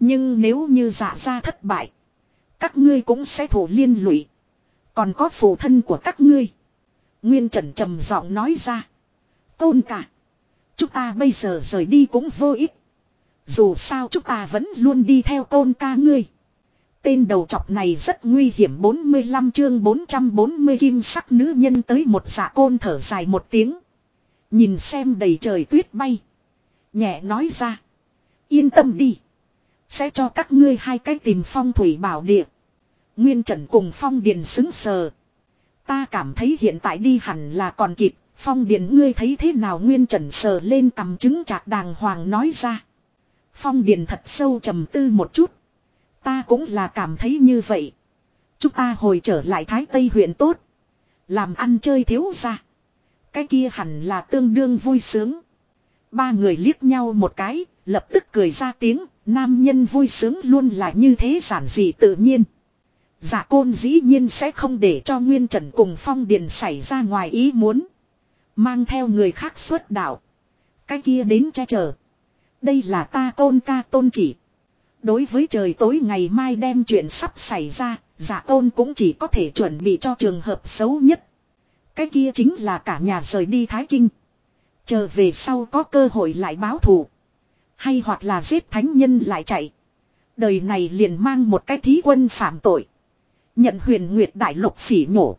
Nhưng nếu như dạ giả ra thất bại. Các ngươi cũng sẽ thủ liên lụy. Còn có phụ thân của các ngươi. Nguyên Trần trầm giọng nói ra. Tôn cả. Chúng ta bây giờ rời đi cũng vô ích. Dù sao chúng ta vẫn luôn đi theo côn ca ngươi. Tên đầu trọc này rất nguy hiểm 45 chương 440 kim sắc nữ nhân tới một dạ côn thở dài một tiếng. Nhìn xem đầy trời tuyết bay. Nhẹ nói ra. Yên tâm đi. Sẽ cho các ngươi hai cái tìm phong thủy bảo địa. Nguyên Trần cùng phong điền xứng sờ. Ta cảm thấy hiện tại đi hẳn là còn kịp. Phong điền ngươi thấy thế nào Nguyên Trần sờ lên cầm chứng chạc đàng hoàng nói ra. Phong điền thật sâu trầm tư một chút. Ta cũng là cảm thấy như vậy. Chúng ta hồi trở lại Thái Tây huyện tốt. Làm ăn chơi thiếu ra. Cái kia hẳn là tương đương vui sướng. Ba người liếc nhau một cái, lập tức cười ra tiếng, nam nhân vui sướng luôn là như thế giản dị tự nhiên. Giả côn dĩ nhiên sẽ không để cho Nguyên Trần cùng Phong Điền xảy ra ngoài ý muốn. Mang theo người khác xuất đạo. Cái kia đến che chở. Đây là ta tôn ca tôn chỉ. Đối với trời tối ngày mai đem chuyện sắp xảy ra, giả tôn cũng chỉ có thể chuẩn bị cho trường hợp xấu nhất. Cái kia chính là cả nhà rời đi Thái Kinh. Chờ về sau có cơ hội lại báo thù. Hay hoặc là giết thánh nhân lại chạy. Đời này liền mang một cái thí quân phạm tội. Nhận huyền nguyệt đại lục phỉ nhổ.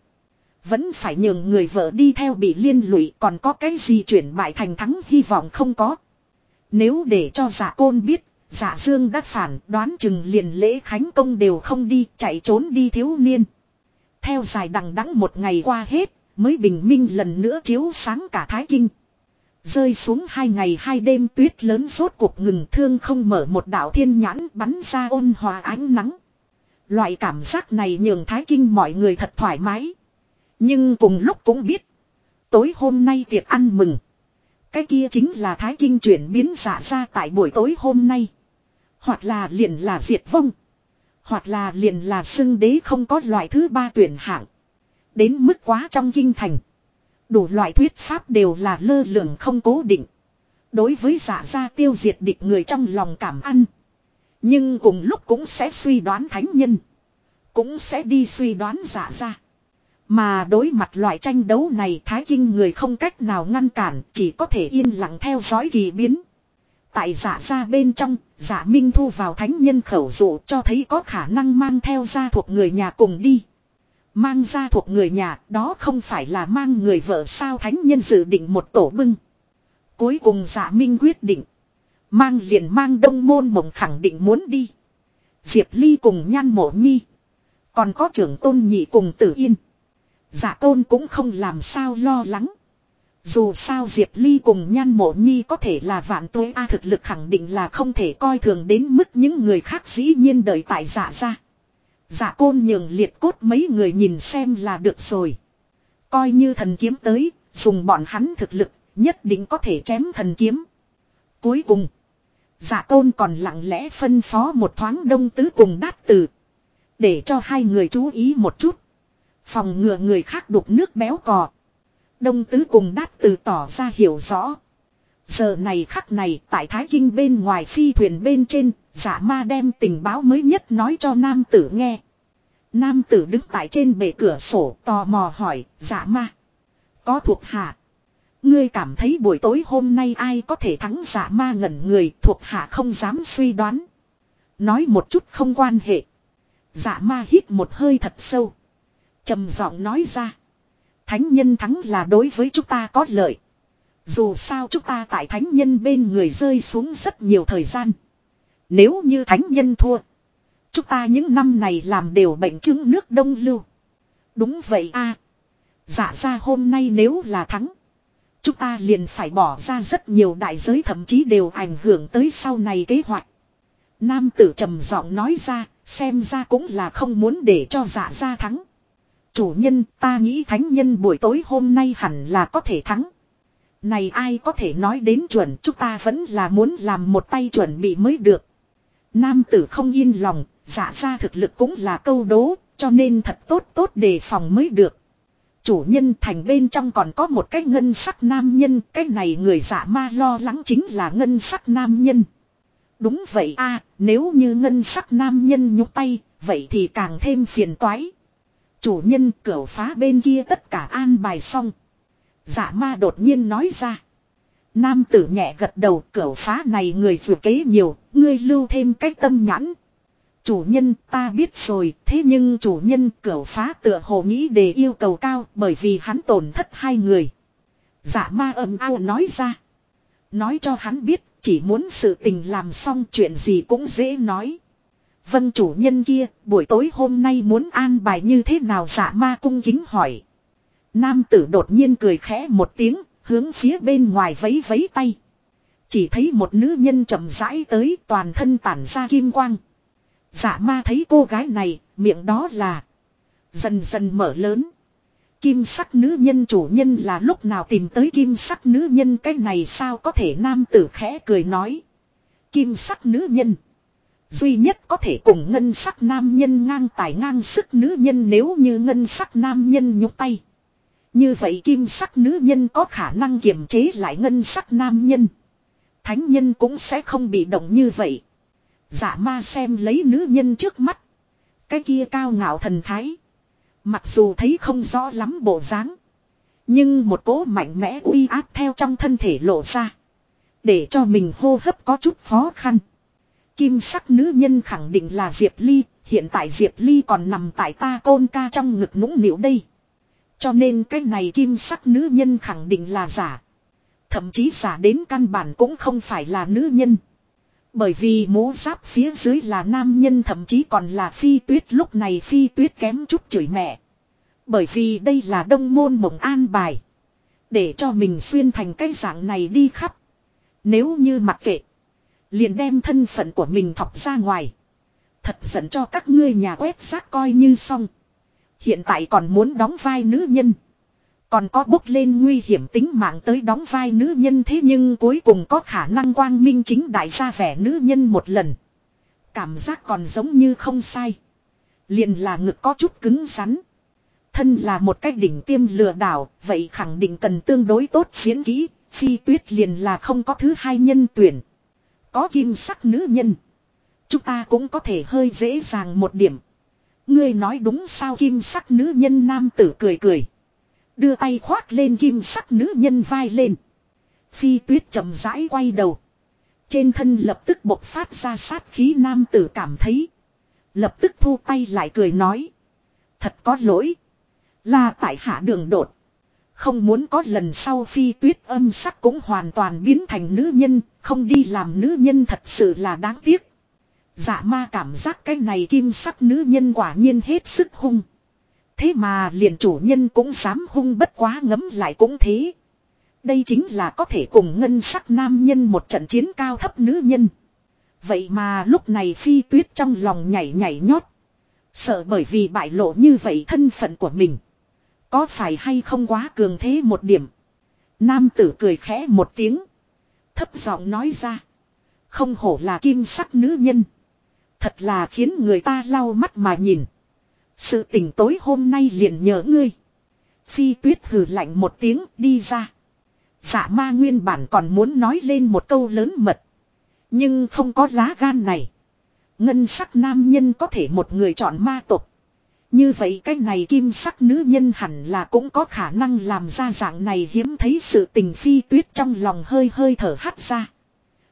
Vẫn phải nhường người vợ đi theo bị liên lụy còn có cái gì chuyển bại thành thắng hy vọng không có. Nếu để cho giả côn biết, giả dương đã phản đoán chừng liền lễ khánh công đều không đi chạy trốn đi thiếu niên. Theo dài đằng đẵng một ngày qua hết, mới bình minh lần nữa chiếu sáng cả Thái Kinh. Rơi xuống hai ngày hai đêm tuyết lớn rốt cuộc ngừng thương không mở một đạo thiên nhãn bắn ra ôn hòa ánh nắng. Loại cảm giác này nhường Thái Kinh mọi người thật thoải mái. Nhưng cùng lúc cũng biết. Tối hôm nay tiệc ăn mừng. Cái kia chính là Thái Kinh chuyển biến giả ra tại buổi tối hôm nay. Hoặc là liền là diệt vong. Hoặc là liền là xưng đế không có loại thứ ba tuyển hạng. Đến mức quá trong kinh thành. Đủ loại thuyết pháp đều là lơ lửng không cố định. Đối với giả ra tiêu diệt địch người trong lòng cảm ăn. Nhưng cùng lúc cũng sẽ suy đoán thánh nhân. cũng sẽ đi suy đoán giả ra. Mà đối mặt loại tranh đấu này Thái Kinh người không cách nào ngăn cản, chỉ có thể yên lặng theo dõi kỳ biến. Tại giả ra bên trong, giả minh thu vào thánh nhân khẩu dụ cho thấy có khả năng mang theo gia thuộc người nhà cùng đi. Mang gia thuộc người nhà, đó không phải là mang người vợ sao thánh nhân dự định một tổ bưng. Cuối cùng giả minh quyết định. Mang liền mang đông môn mộng khẳng định muốn đi. Diệp Ly cùng nhan mộ nhi. Còn có trưởng tôn nhị cùng tử yên. Giả tôn cũng không làm sao lo lắng. Dù sao Diệp Ly cùng nhan mộ nhi có thể là vạn tuế A thực lực khẳng định là không thể coi thường đến mức những người khác dĩ nhiên đợi tại giả ra. Giả côn nhường liệt cốt mấy người nhìn xem là được rồi. Coi như thần kiếm tới, dùng bọn hắn thực lực, nhất định có thể chém thần kiếm. Cuối cùng, dạ giả tôn còn lặng lẽ phân phó một thoáng đông tứ cùng đát tử. Để cho hai người chú ý một chút. Phòng ngừa người khác đục nước béo cò. Đông tứ cùng đát từ tỏ ra hiểu rõ. Giờ này khắc này tại Thái Kinh bên ngoài phi thuyền bên trên, giả ma đem tình báo mới nhất nói cho nam tử nghe. Nam tử đứng tại trên bể cửa sổ tò mò hỏi, giả ma. Có thuộc hạ. Ngươi cảm thấy buổi tối hôm nay ai có thể thắng giả ma ngẩn người thuộc hạ không dám suy đoán. Nói một chút không quan hệ. Giả ma hít một hơi thật sâu trầm giọng nói ra. Thánh nhân thắng là đối với chúng ta có lợi. Dù sao chúng ta tại thánh nhân bên người rơi xuống rất nhiều thời gian. Nếu như thánh nhân thua. Chúng ta những năm này làm đều bệnh chứng nước đông lưu. Đúng vậy a Dạ ra hôm nay nếu là thắng. Chúng ta liền phải bỏ ra rất nhiều đại giới thậm chí đều ảnh hưởng tới sau này kế hoạch. Nam tử trầm giọng nói ra, xem ra cũng là không muốn để cho dạ ra thắng. Chủ nhân ta nghĩ thánh nhân buổi tối hôm nay hẳn là có thể thắng. Này ai có thể nói đến chuẩn chúng ta vẫn là muốn làm một tay chuẩn bị mới được. Nam tử không yên lòng, giả ra thực lực cũng là câu đố, cho nên thật tốt tốt đề phòng mới được. Chủ nhân thành bên trong còn có một cái ngân sắc nam nhân, cái này người giả ma lo lắng chính là ngân sắc nam nhân. Đúng vậy a à, nếu như ngân sắc nam nhân nhúc tay, vậy thì càng thêm phiền toái. Chủ nhân cửa phá bên kia tất cả an bài xong. Dạ ma đột nhiên nói ra. Nam tử nhẹ gật đầu cửa phá này người vừa kế nhiều, ngươi lưu thêm cách tâm nhãn. Chủ nhân ta biết rồi, thế nhưng chủ nhân cửa phá tựa hồ nghĩ để yêu cầu cao bởi vì hắn tổn thất hai người. Dạ ma ầm ao nói ra. Nói cho hắn biết, chỉ muốn sự tình làm xong chuyện gì cũng dễ nói. Vân chủ nhân kia, buổi tối hôm nay muốn an bài như thế nào giả ma cung kính hỏi. Nam tử đột nhiên cười khẽ một tiếng, hướng phía bên ngoài vấy vấy tay. Chỉ thấy một nữ nhân chậm rãi tới toàn thân tản ra kim quang. Giả ma thấy cô gái này, miệng đó là dần dần mở lớn. Kim sắc nữ nhân chủ nhân là lúc nào tìm tới kim sắc nữ nhân cái này sao có thể nam tử khẽ cười nói. Kim sắc nữ nhân. Duy nhất có thể cùng ngân sắc nam nhân ngang tài ngang sức nữ nhân nếu như ngân sắc nam nhân nhúc tay. Như vậy kim sắc nữ nhân có khả năng kiềm chế lại ngân sắc nam nhân. Thánh nhân cũng sẽ không bị động như vậy. Giả ma xem lấy nữ nhân trước mắt. Cái kia cao ngạo thần thái. Mặc dù thấy không rõ lắm bộ dáng. Nhưng một cố mạnh mẽ uy áp theo trong thân thể lộ ra. Để cho mình hô hấp có chút khó khăn. Kim sắc nữ nhân khẳng định là Diệp Ly, hiện tại Diệp Ly còn nằm tại ta côn ca trong ngực nũng nịu đây. Cho nên cái này kim sắc nữ nhân khẳng định là giả. Thậm chí giả đến căn bản cũng không phải là nữ nhân. Bởi vì mố giáp phía dưới là nam nhân thậm chí còn là phi tuyết lúc này phi tuyết kém chút chửi mẹ. Bởi vì đây là đông môn mộng an bài. Để cho mình xuyên thành cái dạng này đi khắp. Nếu như mặc kệ. Liền đem thân phận của mình thọc ra ngoài. Thật giận cho các ngươi nhà quét xác coi như xong. Hiện tại còn muốn đóng vai nữ nhân. Còn có bốc lên nguy hiểm tính mạng tới đóng vai nữ nhân thế nhưng cuối cùng có khả năng quang minh chính đại gia vẻ nữ nhân một lần. Cảm giác còn giống như không sai. Liền là ngực có chút cứng rắn. Thân là một cách đỉnh tiêm lừa đảo, vậy khẳng định cần tương đối tốt diễn kỹ, phi tuyết liền là không có thứ hai nhân tuyển. Có kim sắc nữ nhân. Chúng ta cũng có thể hơi dễ dàng một điểm. Ngươi nói đúng sao kim sắc nữ nhân nam tử cười cười. Đưa tay khoác lên kim sắc nữ nhân vai lên. Phi tuyết chậm rãi quay đầu. Trên thân lập tức bộc phát ra sát khí nam tử cảm thấy. Lập tức thu tay lại cười nói. Thật có lỗi. Là tại hạ đường đột. Không muốn có lần sau phi tuyết âm sắc cũng hoàn toàn biến thành nữ nhân, không đi làm nữ nhân thật sự là đáng tiếc. Dạ ma cảm giác cái này kim sắc nữ nhân quả nhiên hết sức hung. Thế mà liền chủ nhân cũng dám hung bất quá ngấm lại cũng thế. Đây chính là có thể cùng ngân sắc nam nhân một trận chiến cao thấp nữ nhân. Vậy mà lúc này phi tuyết trong lòng nhảy nhảy nhót. Sợ bởi vì bại lộ như vậy thân phận của mình. Có phải hay không quá cường thế một điểm. Nam tử cười khẽ một tiếng. Thấp giọng nói ra. Không hổ là kim sắc nữ nhân. Thật là khiến người ta lau mắt mà nhìn. Sự tình tối hôm nay liền nhớ ngươi. Phi tuyết hừ lạnh một tiếng đi ra. Dạ ma nguyên bản còn muốn nói lên một câu lớn mật. Nhưng không có lá gan này. Ngân sắc nam nhân có thể một người chọn ma tục. Như vậy cái này kim sắc nữ nhân hẳn là cũng có khả năng làm ra dạng này hiếm thấy sự tình phi tuyết trong lòng hơi hơi thở hắt ra.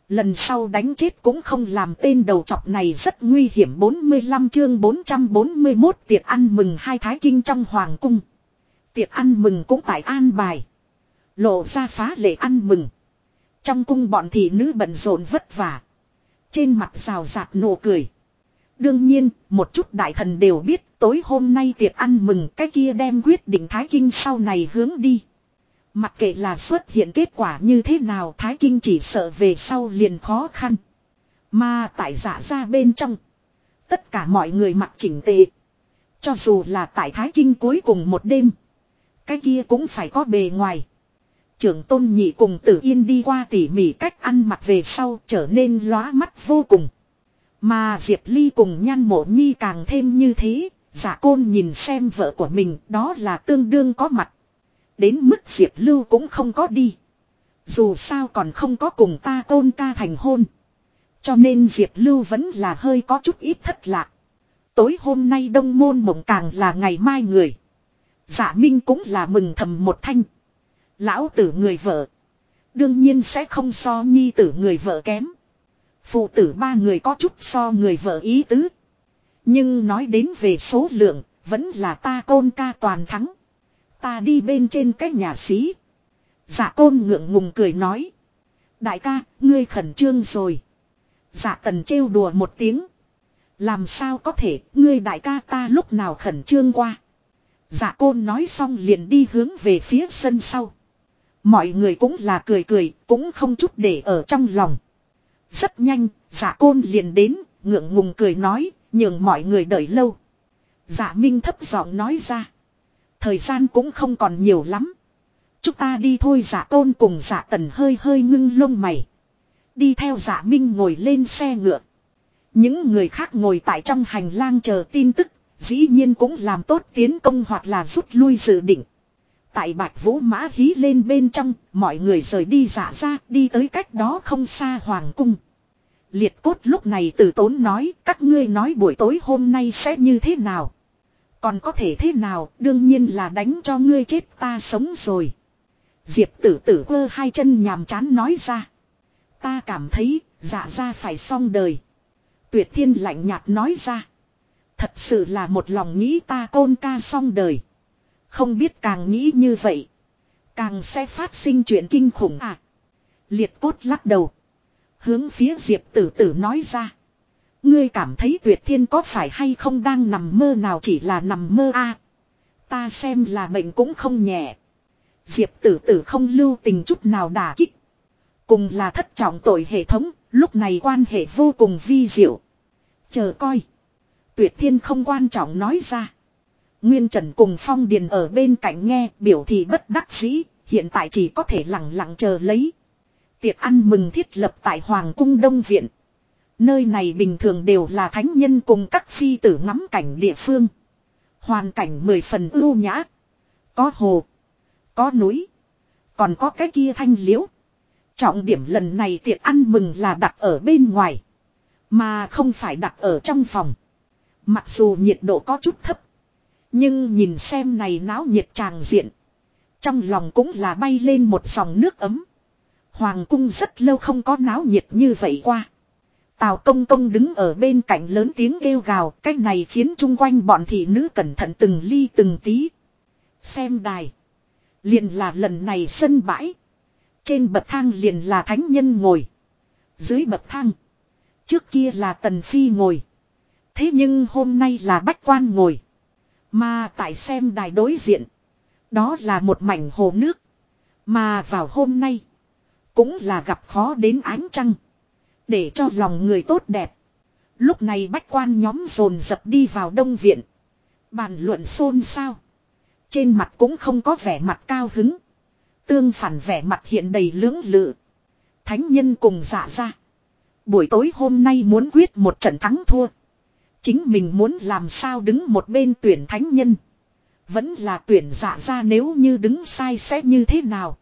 Lần sau đánh chết cũng không làm tên đầu chọc này rất nguy hiểm 45 chương 441 tiệc ăn mừng hai thái kinh trong hoàng cung. Tiệc ăn mừng cũng tại an bài. Lộ ra phá lệ ăn mừng. Trong cung bọn thị nữ bận rộn vất vả. Trên mặt rào rạt nụ cười. Đương nhiên, một chút đại thần đều biết tối hôm nay tiệc ăn mừng cái kia đem quyết định Thái Kinh sau này hướng đi. Mặc kệ là xuất hiện kết quả như thế nào Thái Kinh chỉ sợ về sau liền khó khăn. Mà tại dạ giả ra bên trong. Tất cả mọi người mặc chỉnh tề. Cho dù là tại Thái Kinh cuối cùng một đêm. Cái kia cũng phải có bề ngoài. Trưởng tôn nhị cùng tử yên đi qua tỉ mỉ cách ăn mặc về sau trở nên lóa mắt vô cùng. Mà Diệp Ly cùng nhan mộ nhi càng thêm như thế, giả côn nhìn xem vợ của mình đó là tương đương có mặt. Đến mức Diệp Lưu cũng không có đi. Dù sao còn không có cùng ta tôn ca thành hôn. Cho nên Diệp Lưu vẫn là hơi có chút ít thất lạc. Tối hôm nay đông môn mộng càng là ngày mai người. Giả Minh cũng là mừng thầm một thanh. Lão tử người vợ. Đương nhiên sẽ không so nhi tử người vợ kém. Phụ tử ba người có chút so người vợ ý tứ. Nhưng nói đến về số lượng, vẫn là ta côn ca toàn thắng. Ta đi bên trên cái nhà xí. Dạ côn ngượng ngùng cười nói. Đại ca, ngươi khẩn trương rồi. Dạ tần trêu đùa một tiếng. Làm sao có thể, ngươi đại ca ta lúc nào khẩn trương qua. Dạ côn nói xong liền đi hướng về phía sân sau. Mọi người cũng là cười cười, cũng không chút để ở trong lòng. Rất nhanh, giả côn liền đến, ngượng ngùng cười nói, nhường mọi người đợi lâu. Giả minh thấp giọng nói ra. Thời gian cũng không còn nhiều lắm. Chúng ta đi thôi dạ giả tôn cùng giả tần hơi hơi ngưng lông mày. Đi theo giả minh ngồi lên xe ngựa. Những người khác ngồi tại trong hành lang chờ tin tức, dĩ nhiên cũng làm tốt tiến công hoặc là rút lui dự định. Tại bạch vũ mã hí lên bên trong, mọi người rời đi giả ra, đi tới cách đó không xa hoàng cung. Liệt cốt lúc này từ tốn nói, các ngươi nói buổi tối hôm nay sẽ như thế nào. Còn có thể thế nào, đương nhiên là đánh cho ngươi chết ta sống rồi. Diệp tử tử quơ hai chân nhàm chán nói ra. Ta cảm thấy, dạ ra phải xong đời. Tuyệt thiên lạnh nhạt nói ra. Thật sự là một lòng nghĩ ta côn ca xong đời. Không biết càng nghĩ như vậy. Càng sẽ phát sinh chuyện kinh khủng à. Liệt cốt lắc đầu. Hướng phía diệp tử tử nói ra. Ngươi cảm thấy tuyệt thiên có phải hay không đang nằm mơ nào chỉ là nằm mơ a à? Ta xem là bệnh cũng không nhẹ. Diệp tử tử không lưu tình chút nào đả kích. Cùng là thất trọng tội hệ thống, lúc này quan hệ vô cùng vi diệu. Chờ coi. Tuyệt thiên không quan trọng nói ra. Nguyên Trần cùng Phong Điền ở bên cạnh nghe biểu thị bất đắc dĩ, hiện tại chỉ có thể lặng lặng chờ lấy. Tiệc ăn mừng thiết lập tại Hoàng cung Đông Viện. Nơi này bình thường đều là thánh nhân cùng các phi tử ngắm cảnh địa phương. Hoàn cảnh mười phần ưu nhã. Có hồ. Có núi. Còn có cái kia thanh liễu. Trọng điểm lần này tiệc ăn mừng là đặt ở bên ngoài. Mà không phải đặt ở trong phòng. Mặc dù nhiệt độ có chút thấp. Nhưng nhìn xem này náo nhiệt tràng diện. Trong lòng cũng là bay lên một dòng nước ấm. Hoàng cung rất lâu không có náo nhiệt như vậy qua. Tào công công đứng ở bên cạnh lớn tiếng kêu gào. Cái này khiến chung quanh bọn thị nữ cẩn thận từng ly từng tí. Xem đài. Liền là lần này sân bãi. Trên bậc thang liền là thánh nhân ngồi. Dưới bậc thang. Trước kia là tần phi ngồi. Thế nhưng hôm nay là bách quan ngồi. Mà tại xem đài đối diện. Đó là một mảnh hồ nước. Mà vào hôm nay. Cũng là gặp khó đến ánh trăng. Để cho lòng người tốt đẹp. Lúc này bách quan nhóm dồn dập đi vào đông viện. Bàn luận xôn xao. Trên mặt cũng không có vẻ mặt cao hứng. Tương phản vẻ mặt hiện đầy lưỡng lự. Thánh nhân cùng dạ ra. Buổi tối hôm nay muốn quyết một trận thắng thua. Chính mình muốn làm sao đứng một bên tuyển thánh nhân. Vẫn là tuyển giả ra nếu như đứng sai sẽ như thế nào.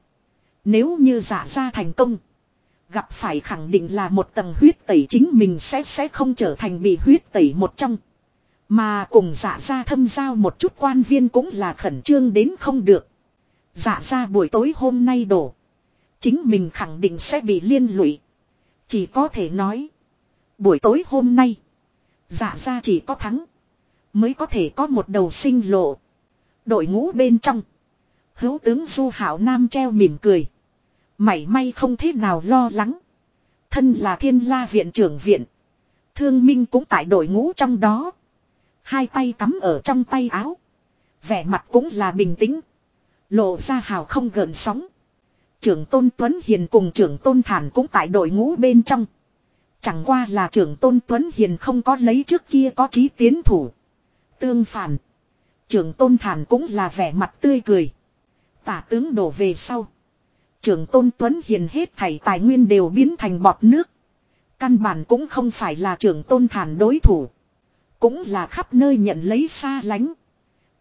Nếu như giả ra thành công. Gặp phải khẳng định là một tầng huyết tẩy chính mình sẽ sẽ không trở thành bị huyết tẩy một trong. Mà cùng giả ra thâm giao một chút quan viên cũng là khẩn trương đến không được. giả ra buổi tối hôm nay đổ. Chính mình khẳng định sẽ bị liên lụy. Chỉ có thể nói. Buổi tối hôm nay. Dạ ra chỉ có thắng. Mới có thể có một đầu sinh lộ. Đội ngũ bên trong. Hữu tướng Du Hảo Nam treo mỉm cười. Mảy may không thế nào lo lắng. Thân là thiên la viện trưởng viện. Thương Minh cũng tại đội ngũ trong đó. Hai tay cắm ở trong tay áo. Vẻ mặt cũng là bình tĩnh. Lộ ra hào không gợn sóng. Trưởng Tôn Tuấn Hiền cùng trưởng Tôn Thản cũng tại đội ngũ bên trong. Chẳng qua là trưởng Tôn Tuấn Hiền không có lấy trước kia có chí tiến thủ. Tương phản. Trưởng Tôn Thản cũng là vẻ mặt tươi cười. Tả tướng đổ về sau. Trưởng Tôn Tuấn Hiền hết thảy tài nguyên đều biến thành bọt nước. Căn bản cũng không phải là trưởng Tôn Thản đối thủ. Cũng là khắp nơi nhận lấy xa lánh.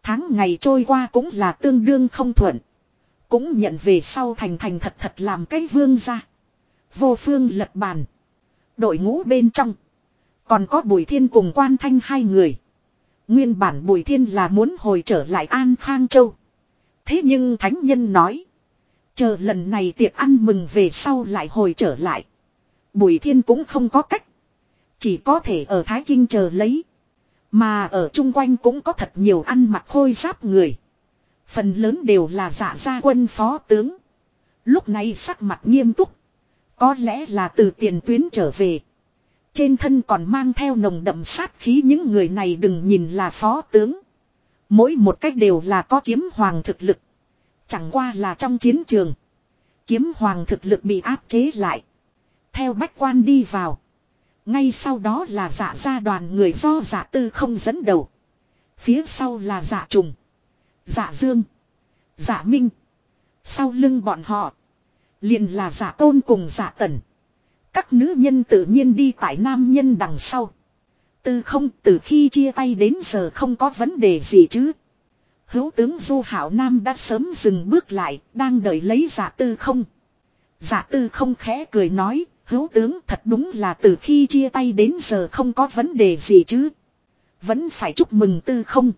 Tháng ngày trôi qua cũng là tương đương không thuận. Cũng nhận về sau thành thành thật thật làm cái vương ra. Vô phương lật bàn. Đội ngũ bên trong. Còn có Bùi Thiên cùng Quan Thanh hai người. Nguyên bản Bùi Thiên là muốn hồi trở lại An Khang Châu. Thế nhưng Thánh Nhân nói. Chờ lần này tiệc ăn mừng về sau lại hồi trở lại. Bùi Thiên cũng không có cách. Chỉ có thể ở Thái Kinh chờ lấy. Mà ở chung quanh cũng có thật nhiều ăn mặc khôi giáp người. Phần lớn đều là giả gia quân phó tướng. Lúc này sắc mặt nghiêm túc. Có lẽ là từ tiền tuyến trở về. Trên thân còn mang theo nồng đậm sát khí những người này đừng nhìn là phó tướng. Mỗi một cách đều là có kiếm hoàng thực lực. Chẳng qua là trong chiến trường. Kiếm hoàng thực lực bị áp chế lại. Theo bách quan đi vào. Ngay sau đó là dạ gia đoàn người do dạ tư không dẫn đầu. Phía sau là dạ trùng. Dạ dương. Dạ minh. Sau lưng bọn họ liền là giả tôn cùng giả tần. Các nữ nhân tự nhiên đi tại nam nhân đằng sau. Tư không từ khi chia tay đến giờ không có vấn đề gì chứ. Hữu tướng Du Hảo Nam đã sớm dừng bước lại, đang đợi lấy giả tư không. Giả tư không khẽ cười nói, hữu tướng thật đúng là từ khi chia tay đến giờ không có vấn đề gì chứ. Vẫn phải chúc mừng tư không.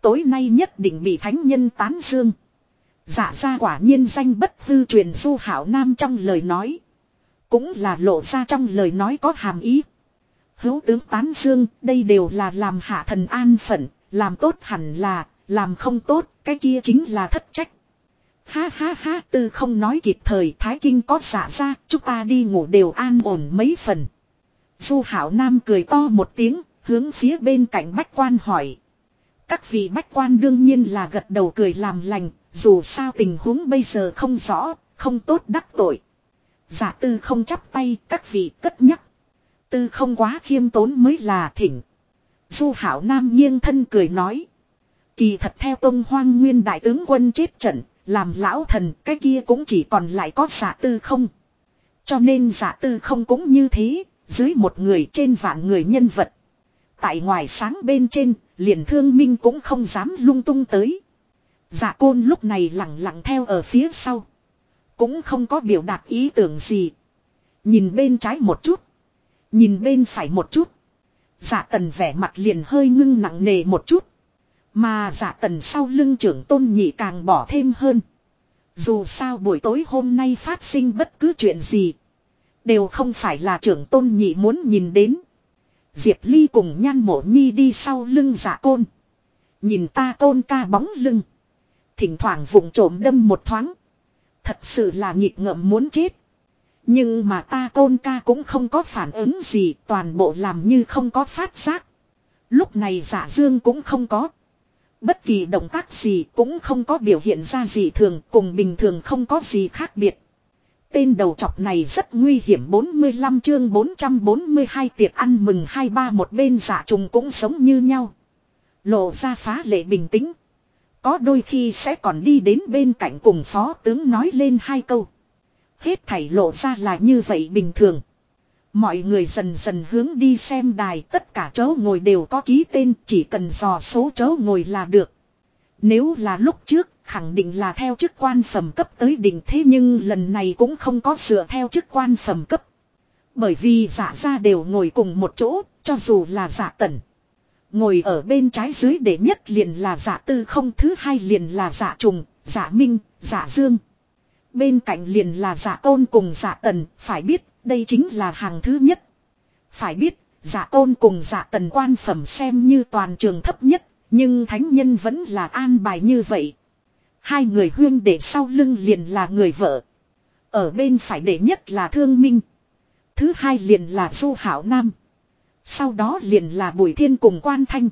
Tối nay nhất định bị thánh nhân tán dương. Dạ ra quả nhiên danh bất hư truyền Du Hảo Nam trong lời nói. Cũng là lộ ra trong lời nói có hàm ý. Hữu tướng tán dương, đây đều là làm hạ thần an phận, làm tốt hẳn là, làm không tốt, cái kia chính là thất trách. Ha ha ha, tư không nói kịp thời, Thái Kinh có dạ ra, chúng ta đi ngủ đều an ổn mấy phần. Du Hảo Nam cười to một tiếng, hướng phía bên cạnh bách quan hỏi. Các vị bách quan đương nhiên là gật đầu cười làm lành, dù sao tình huống bây giờ không rõ, không tốt đắc tội. Giả tư không chắp tay, các vị cất nhắc. Tư không quá khiêm tốn mới là thỉnh. Du hảo nam nghiêng thân cười nói. Kỳ thật theo tông hoang nguyên đại tướng quân chết trận, làm lão thần cái kia cũng chỉ còn lại có giả tư không. Cho nên giả tư không cũng như thế, dưới một người trên vạn người nhân vật. Tại ngoài sáng bên trên, liền thương minh cũng không dám lung tung tới. Giả côn lúc này lặng lặng theo ở phía sau. Cũng không có biểu đạt ý tưởng gì. Nhìn bên trái một chút. Nhìn bên phải một chút. Dạ tần vẻ mặt liền hơi ngưng nặng nề một chút. Mà dạ tần sau lưng trưởng tôn nhị càng bỏ thêm hơn. Dù sao buổi tối hôm nay phát sinh bất cứ chuyện gì. Đều không phải là trưởng tôn nhị muốn nhìn đến. Diệp Ly cùng nhan mộ nhi đi sau lưng giả côn. Nhìn ta côn ca bóng lưng. Thỉnh thoảng vụng trộm đâm một thoáng. Thật sự là nghịch ngợm muốn chết. Nhưng mà ta côn ca cũng không có phản ứng gì. Toàn bộ làm như không có phát giác. Lúc này giả dương cũng không có. Bất kỳ động tác gì cũng không có biểu hiện ra gì thường, cùng bình thường không có gì khác biệt. Tên đầu chọc này rất nguy hiểm 45 chương 442 tiệc ăn mừng hai ba một bên giả trùng cũng sống như nhau. Lộ ra phá lệ bình tĩnh. Có đôi khi sẽ còn đi đến bên cạnh cùng phó tướng nói lên hai câu. Hết thảy lộ ra là như vậy bình thường. Mọi người dần dần hướng đi xem đài, tất cả chỗ ngồi đều có ký tên, chỉ cần dò số chỗ ngồi là được. Nếu là lúc trước, khẳng định là theo chức quan phẩm cấp tới đỉnh thế nhưng lần này cũng không có sửa theo chức quan phẩm cấp. Bởi vì giả ra đều ngồi cùng một chỗ, cho dù là giả tần. Ngồi ở bên trái dưới để nhất liền là giả tư không thứ hai liền là giả trùng, giả minh, giả dương. Bên cạnh liền là giả tôn cùng giả tần, phải biết đây chính là hàng thứ nhất. Phải biết, giả tôn cùng giả tần quan phẩm xem như toàn trường thấp nhất, nhưng thánh nhân vẫn là an bài như vậy. Hai người huyên để sau lưng liền là người vợ. Ở bên phải để nhất là thương minh. Thứ hai liền là du hảo nam. Sau đó liền là bùi thiên cùng quan thanh.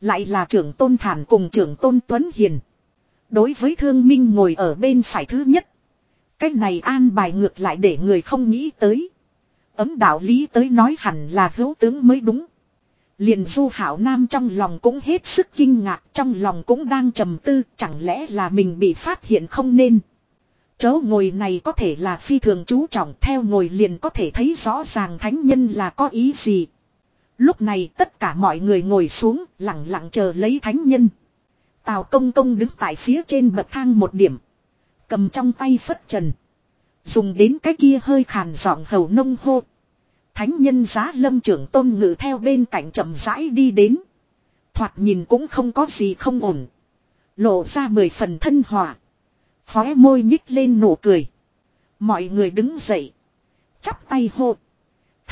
Lại là trưởng tôn thản cùng trưởng tôn tuấn hiền. Đối với thương minh ngồi ở bên phải thứ nhất. Cách này an bài ngược lại để người không nghĩ tới. Ấm đạo lý tới nói hẳn là hữu tướng mới đúng. Liền du hảo nam trong lòng cũng hết sức kinh ngạc, trong lòng cũng đang trầm tư, chẳng lẽ là mình bị phát hiện không nên. Chớ ngồi này có thể là phi thường chú trọng, theo ngồi liền có thể thấy rõ ràng thánh nhân là có ý gì. Lúc này tất cả mọi người ngồi xuống, lặng lặng chờ lấy thánh nhân. Tào công công đứng tại phía trên bậc thang một điểm. Cầm trong tay phất trần. Dùng đến cái kia hơi khàn giọng hầu nông hô. Thánh nhân giá lâm trưởng tôn ngự theo bên cạnh chậm rãi đi đến. Thoạt nhìn cũng không có gì không ổn. Lộ ra mười phần thân hòa. Khóe môi nhích lên nụ cười. Mọi người đứng dậy. Chắp tay hô.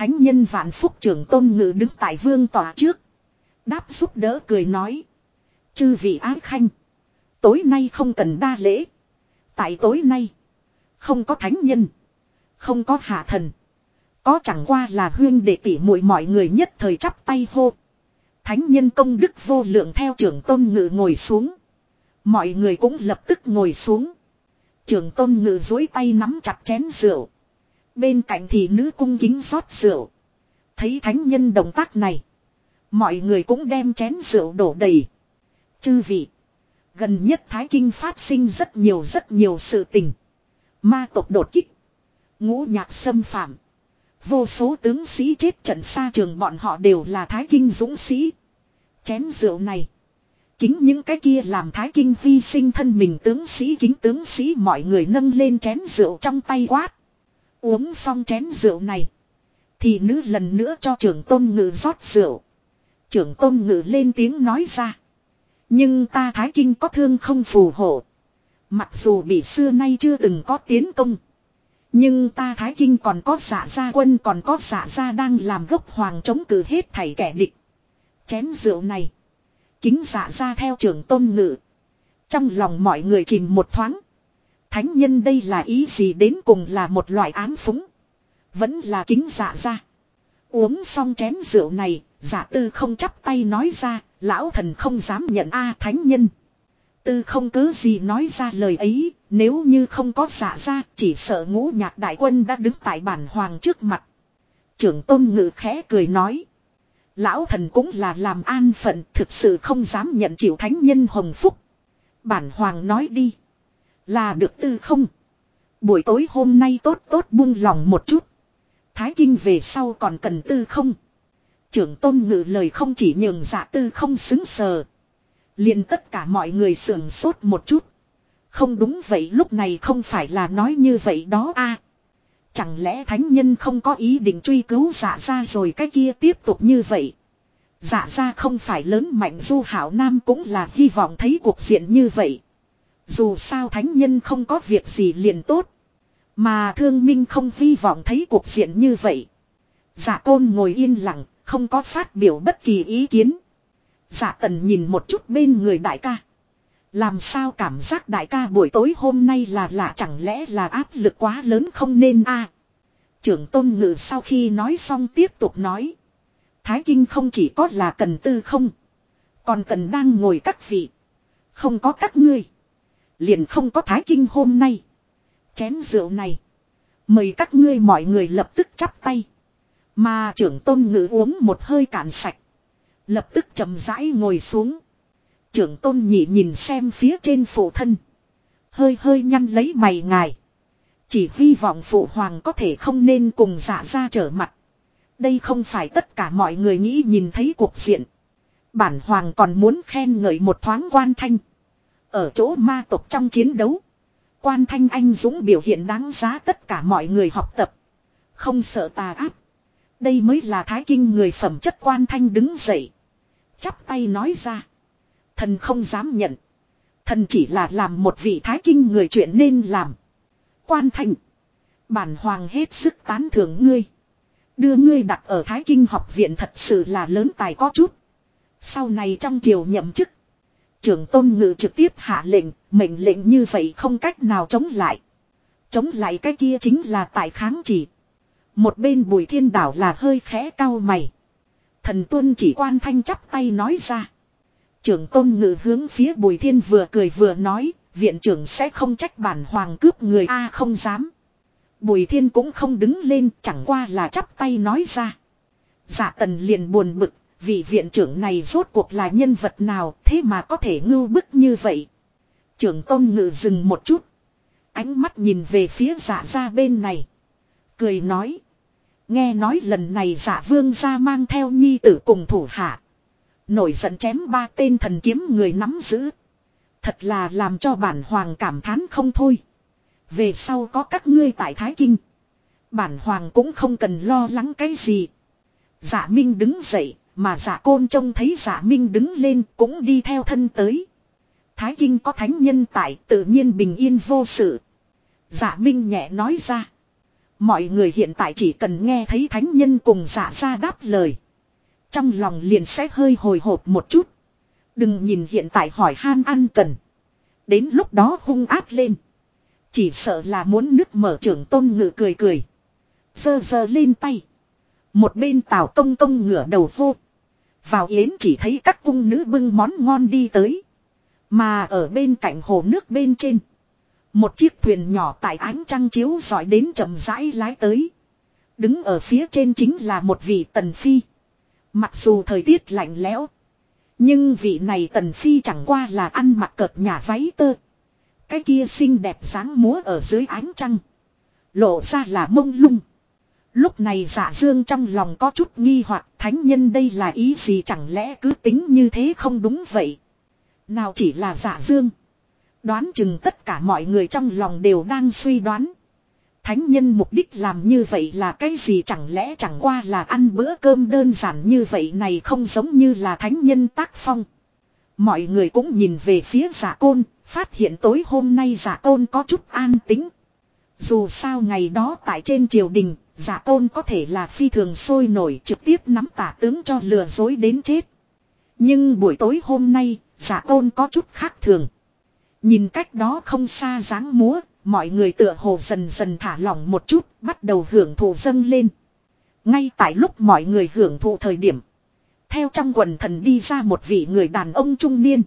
Thánh nhân vạn phúc trưởng tôn ngự đứng tại vương tòa trước. Đáp giúp đỡ cười nói. Chư vị ái khanh. Tối nay không cần đa lễ. Tại tối nay. Không có thánh nhân. Không có hạ thần. Có chẳng qua là huyên để tỉ muội mọi người nhất thời chắp tay hô. Thánh nhân công đức vô lượng theo trưởng tôn ngự ngồi xuống. Mọi người cũng lập tức ngồi xuống. Trưởng tôn ngự dối tay nắm chặt chén rượu. Bên cạnh thì nữ cung kính rót rượu. Thấy thánh nhân động tác này. Mọi người cũng đem chén rượu đổ đầy. Chư vị. Gần nhất Thái Kinh phát sinh rất nhiều rất nhiều sự tình. Ma tộc đột kích. Ngũ nhạc xâm phạm. Vô số tướng sĩ chết trận xa trường bọn họ đều là Thái Kinh dũng sĩ. Chén rượu này. Kính những cái kia làm Thái Kinh hy sinh thân mình tướng sĩ kính tướng sĩ mọi người nâng lên chén rượu trong tay quát. Uống xong chén rượu này. Thì nữ lần nữa cho trưởng tôn ngự rót rượu. Trưởng tôn ngự lên tiếng nói ra. Nhưng ta Thái Kinh có thương không phù hộ. Mặc dù bị xưa nay chưa từng có tiến công. Nhưng ta Thái Kinh còn có giả gia quân, còn có giả gia đang làm gốc hoàng chống cử hết thảy kẻ địch. Chén rượu này. Kính giả gia theo trưởng tôn ngự. Trong lòng mọi người chìm một thoáng. Thánh nhân đây là ý gì đến cùng là một loại án phúng. Vẫn là kính dạ giả gia. Uống xong chén rượu này, giả tư không chắp tay nói ra, lão thần không dám nhận a thánh nhân. Tư không cứ gì nói ra lời ấy, nếu như không có giả ra, chỉ sợ ngũ nhạc đại quân đã đứng tại bản hoàng trước mặt. Trưởng tôn ngự khẽ cười nói. Lão thần cũng là làm an phận, thực sự không dám nhận chịu thánh nhân hồng phúc. Bản hoàng nói đi. Là được tư không? Buổi tối hôm nay tốt tốt buông lòng một chút. Thái kinh về sau còn cần tư không? Trưởng tôn ngự lời không chỉ nhường giả tư không xứng sờ, liền tất cả mọi người sưởng sốt một chút. Không đúng vậy, lúc này không phải là nói như vậy đó a Chẳng lẽ thánh nhân không có ý định truy cứu dạ giả ra rồi cái kia tiếp tục như vậy. Dạ ra không phải lớn mạnh du hảo nam cũng là hy vọng thấy cuộc diện như vậy. Dù sao thánh nhân không có việc gì liền tốt. Mà thương minh không hy vọng thấy cuộc diện như vậy. giả côn ngồi yên lặng, không có phát biểu bất kỳ ý kiến. giả tần nhìn một chút bên người đại ca. Làm sao cảm giác đại ca buổi tối hôm nay là lạ chẳng lẽ là áp lực quá lớn không nên a à, Trưởng tôn ngự sau khi nói xong tiếp tục nói. Thái Kinh không chỉ có là cần tư không. Còn cần đang ngồi các vị. Không có các ngươi. Liền không có Thái Kinh hôm nay. Chén rượu này. Mời các ngươi mọi người lập tức chắp tay. Mà trưởng tôn ngự uống một hơi cạn sạch. Lập tức chậm rãi ngồi xuống. Trưởng tôn nhị nhìn xem phía trên phụ thân. Hơi hơi nhăn lấy mày ngài. Chỉ hy vọng phụ hoàng có thể không nên cùng giả ra trở mặt. Đây không phải tất cả mọi người nghĩ nhìn thấy cuộc diện. Bản hoàng còn muốn khen ngợi một thoáng quan thanh. Ở chỗ ma tộc trong chiến đấu. Quan thanh anh dũng biểu hiện đáng giá tất cả mọi người học tập. Không sợ tà áp. Đây mới là thái kinh người phẩm chất quan thanh đứng dậy. Chắp tay nói ra. Thần không dám nhận. Thần chỉ là làm một vị thái kinh người chuyện nên làm. Quan thanh. Bản hoàng hết sức tán thưởng ngươi. Đưa ngươi đặt ở Thái Kinh học viện thật sự là lớn tài có chút. Sau này trong triều nhậm chức. Trưởng tôn ngự trực tiếp hạ lệnh, mệnh lệnh như vậy không cách nào chống lại. Chống lại cái kia chính là tại kháng chỉ. Một bên bùi thiên đảo là hơi khẽ cao mày. Thần tuân chỉ quan thanh chắp tay nói ra. Trưởng tôn ngự hướng phía bùi thiên vừa cười vừa nói, viện trưởng sẽ không trách bản hoàng cướp người A không dám. Bùi thiên cũng không đứng lên chẳng qua là chắp tay nói ra. giả tần liền buồn bực, vị viện trưởng này rốt cuộc là nhân vật nào thế mà có thể ngưu bức như vậy. Trưởng tôn ngự dừng một chút. Ánh mắt nhìn về phía dạ ra bên này. Cười nói. Nghe nói lần này dạ vương ra mang theo nhi tử cùng thủ hạ. Nổi giận chém ba tên thần kiếm người nắm giữ. Thật là làm cho bản hoàng cảm thán không thôi. Về sau có các ngươi tại Thái Kinh. Bản hoàng cũng không cần lo lắng cái gì. Giả dạ Minh đứng dậy, mà giả côn trông thấy giả Minh đứng lên cũng đi theo thân tới. Thái Kinh có thánh nhân tại, tự nhiên bình yên vô sự. Giả Minh nhẹ nói ra. Mọi người hiện tại chỉ cần nghe thấy thánh nhân cùng giả ra đáp lời. Trong lòng liền sẽ hơi hồi hộp một chút. Đừng nhìn hiện tại hỏi han ăn cần. Đến lúc đó hung áp lên. Chỉ sợ là muốn nước mở trưởng tôn ngự cười cười. Dơ dơ lên tay. Một bên tào công công ngửa đầu vô. Vào yến chỉ thấy các cung nữ bưng món ngon đi tới. Mà ở bên cạnh hồ nước bên trên. Một chiếc thuyền nhỏ tại ánh trăng chiếu dọi đến chậm rãi lái tới. Đứng ở phía trên chính là một vị tần phi. Mặc dù thời tiết lạnh lẽo. Nhưng vị này tần phi chẳng qua là ăn mặc cợt nhà váy tơ. Cái kia xinh đẹp sáng múa ở dưới ánh trăng. Lộ ra là mông lung. Lúc này giả dương trong lòng có chút nghi hoặc thánh nhân đây là ý gì chẳng lẽ cứ tính như thế không đúng vậy. Nào chỉ là giả dương. Đoán chừng tất cả mọi người trong lòng đều đang suy đoán. Thánh nhân mục đích làm như vậy là cái gì chẳng lẽ chẳng qua là ăn bữa cơm đơn giản như vậy này không giống như là thánh nhân tác phong. Mọi người cũng nhìn về phía giả côn, phát hiện tối hôm nay giả côn có chút an tính. Dù sao ngày đó tại trên triều đình, giả tôn có thể là phi thường sôi nổi trực tiếp nắm tả tướng cho lừa dối đến chết. Nhưng buổi tối hôm nay, giả tôn có chút khác thường. Nhìn cách đó không xa dáng múa, mọi người tựa hồ dần dần thả lỏng một chút, bắt đầu hưởng thụ dâng lên. Ngay tại lúc mọi người hưởng thụ thời điểm, theo trong quần thần đi ra một vị người đàn ông trung niên.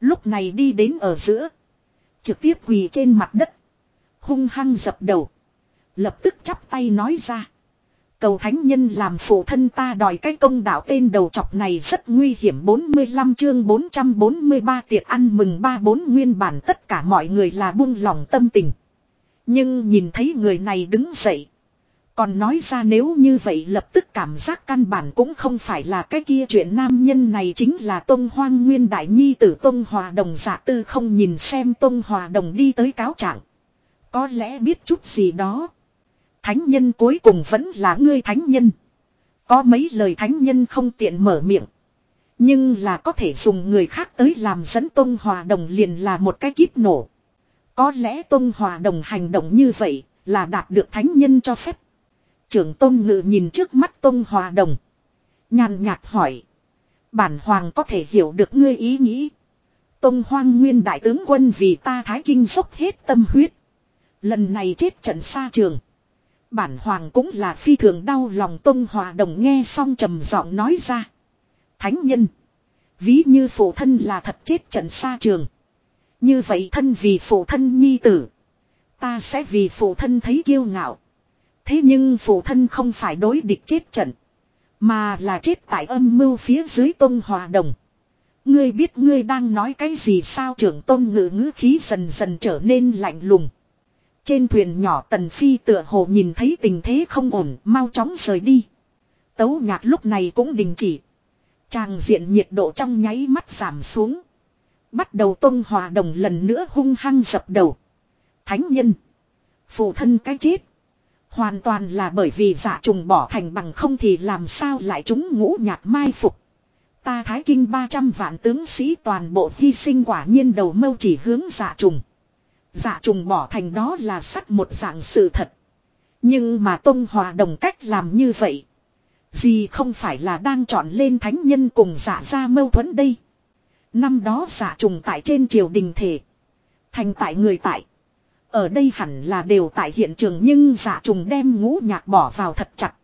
Lúc này đi đến ở giữa. Trực tiếp quỳ trên mặt đất. Hung hăng dập đầu. Lập tức chắp tay nói ra. Cầu thánh nhân làm phụ thân ta đòi cái công đạo tên đầu chọc này rất nguy hiểm 45 chương 443 tiệc ăn mừng ba bốn nguyên bản tất cả mọi người là buông lòng tâm tình. Nhưng nhìn thấy người này đứng dậy. Còn nói ra nếu như vậy lập tức cảm giác căn bản cũng không phải là cái kia chuyện nam nhân này chính là Tông Hoang Nguyên Đại Nhi tử Tông Hòa Đồng giả tư không nhìn xem Tông Hòa Đồng đi tới cáo trạng. Có lẽ biết chút gì đó. Thánh nhân cuối cùng vẫn là ngươi thánh nhân. Có mấy lời thánh nhân không tiện mở miệng. Nhưng là có thể dùng người khác tới làm dẫn Tông Hòa Đồng liền là một cái kíp nổ. Có lẽ Tông Hòa Đồng hành động như vậy là đạt được thánh nhân cho phép. Trưởng Tôn Ngự nhìn trước mắt Tông Hòa Đồng. Nhàn nhạt hỏi. Bản Hoàng có thể hiểu được ngươi ý nghĩ. Tông Hoang Nguyên Đại tướng quân vì ta Thái Kinh dốc hết tâm huyết. Lần này chết trận xa trường. Bản Hoàng cũng là phi thường đau lòng Tông Hòa Đồng nghe xong trầm giọng nói ra. Thánh nhân. Ví như phụ thân là thật chết trận xa trường. Như vậy thân vì phụ thân nhi tử. Ta sẽ vì phụ thân thấy kiêu ngạo. Thế nhưng phụ thân không phải đối địch chết trận. Mà là chết tại âm mưu phía dưới tôn hòa đồng. Ngươi biết ngươi đang nói cái gì sao trưởng tôn ngự ngữ khí dần dần trở nên lạnh lùng. Trên thuyền nhỏ tần phi tựa hồ nhìn thấy tình thế không ổn, mau chóng rời đi. Tấu nhạc lúc này cũng đình chỉ. Tràng diện nhiệt độ trong nháy mắt giảm xuống. Bắt đầu tôn hòa đồng lần nữa hung hăng dập đầu. Thánh nhân. Phụ thân cái chết. Hoàn toàn là bởi vì giả trùng bỏ thành bằng không thì làm sao lại chúng ngũ nhạc mai phục. Ta thái kinh 300 vạn tướng sĩ toàn bộ hy sinh quả nhiên đầu mâu chỉ hướng giả trùng. Giả trùng bỏ thành đó là sắt một dạng sự thật. Nhưng mà Tông Hòa đồng cách làm như vậy. Gì không phải là đang chọn lên thánh nhân cùng giả ra mâu thuẫn đây. Năm đó giả trùng tại trên triều đình thể. Thành tại người tại. Ở đây hẳn là đều tại hiện trường nhưng giả trùng đem ngũ nhạc bỏ vào thật chặt.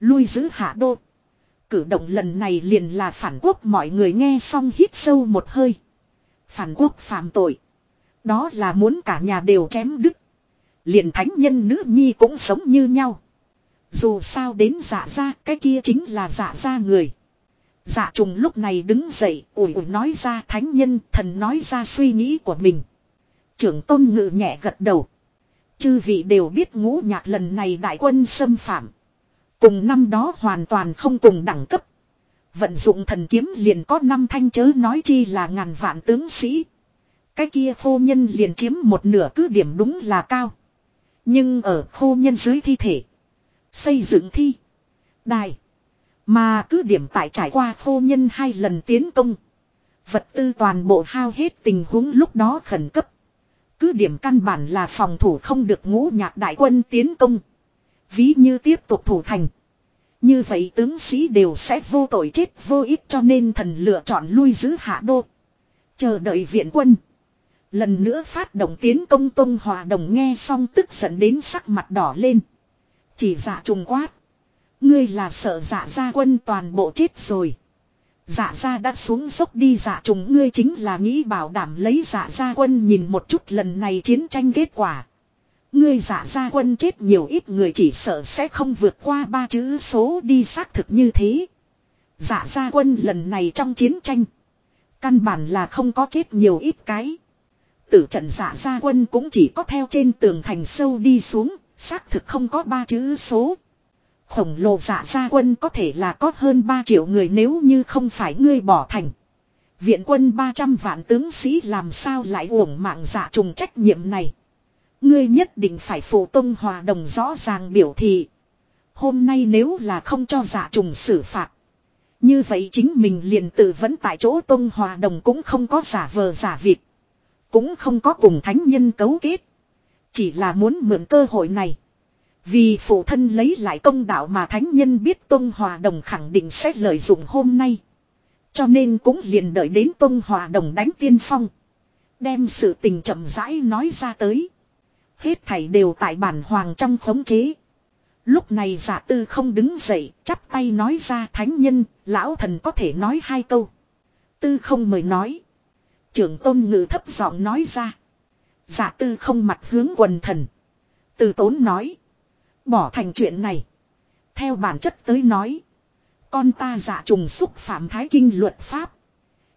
Lui giữ hạ đô. Cử động lần này liền là phản quốc mọi người nghe xong hít sâu một hơi. Phản quốc phạm tội. Đó là muốn cả nhà đều chém đứt. Liền thánh nhân nữ nhi cũng sống như nhau. Dù sao đến dạ ra cái kia chính là dạ ra người. Dạ trùng lúc này đứng dậy, ủi ủi nói ra thánh nhân, thần nói ra suy nghĩ của mình. Trưởng tôn ngự nhẹ gật đầu. Chư vị đều biết ngũ nhạc lần này đại quân xâm phạm. Cùng năm đó hoàn toàn không cùng đẳng cấp. Vận dụng thần kiếm liền có năm thanh chớ nói chi là ngàn vạn tướng sĩ. Cái kia khô nhân liền chiếm một nửa cứ điểm đúng là cao. Nhưng ở khô nhân dưới thi thể. Xây dựng thi. Đài. Mà cứ điểm tại trải qua khô nhân hai lần tiến công. Vật tư toàn bộ hao hết tình huống lúc đó khẩn cấp. Cứ điểm căn bản là phòng thủ không được ngũ nhạc đại quân tiến công. Ví như tiếp tục thủ thành. Như vậy tướng sĩ đều sẽ vô tội chết vô ích cho nên thần lựa chọn lui giữ hạ đô. Chờ đợi viện quân. Lần nữa phát động tiến công Tông Hòa Đồng nghe xong tức giận đến sắc mặt đỏ lên. Chỉ dạ trùng quát. Ngươi là sợ dạ gia quân toàn bộ chết rồi. Dạ gia đã xuống dốc đi dạ trùng ngươi chính là nghĩ bảo đảm lấy dạ gia quân nhìn một chút lần này chiến tranh kết quả. Ngươi dạ gia quân chết nhiều ít người chỉ sợ sẽ không vượt qua ba chữ số đi xác thực như thế. Dạ gia quân lần này trong chiến tranh. Căn bản là không có chết nhiều ít cái. Tử trận giả gia quân cũng chỉ có theo trên tường thành sâu đi xuống, xác thực không có ba chữ số. Khổng lồ giả gia quân có thể là có hơn 3 triệu người nếu như không phải ngươi bỏ thành. Viện quân 300 vạn tướng sĩ làm sao lại uổng mạng giả trùng trách nhiệm này. Ngươi nhất định phải phụ tông hòa đồng rõ ràng biểu thị. Hôm nay nếu là không cho giả trùng xử phạt. Như vậy chính mình liền tự vẫn tại chỗ tông hòa đồng cũng không có giả vờ giả vịt. Cũng không có cùng thánh nhân cấu kết. Chỉ là muốn mượn cơ hội này. Vì phụ thân lấy lại công đạo mà thánh nhân biết Tông Hòa Đồng khẳng định sẽ lợi dụng hôm nay. Cho nên cũng liền đợi đến Tông Hòa Đồng đánh tiên phong. Đem sự tình chậm rãi nói ra tới. Hết thảy đều tại bản hoàng trong khống chế. Lúc này giả tư không đứng dậy, chắp tay nói ra thánh nhân, lão thần có thể nói hai câu. Tư không mời nói. Trưởng tôn ngự thấp giọng nói ra. Giả tư không mặt hướng quần thần. Từ tốn nói. Bỏ thành chuyện này. Theo bản chất tới nói. Con ta giả trùng xúc phạm thái kinh luật pháp.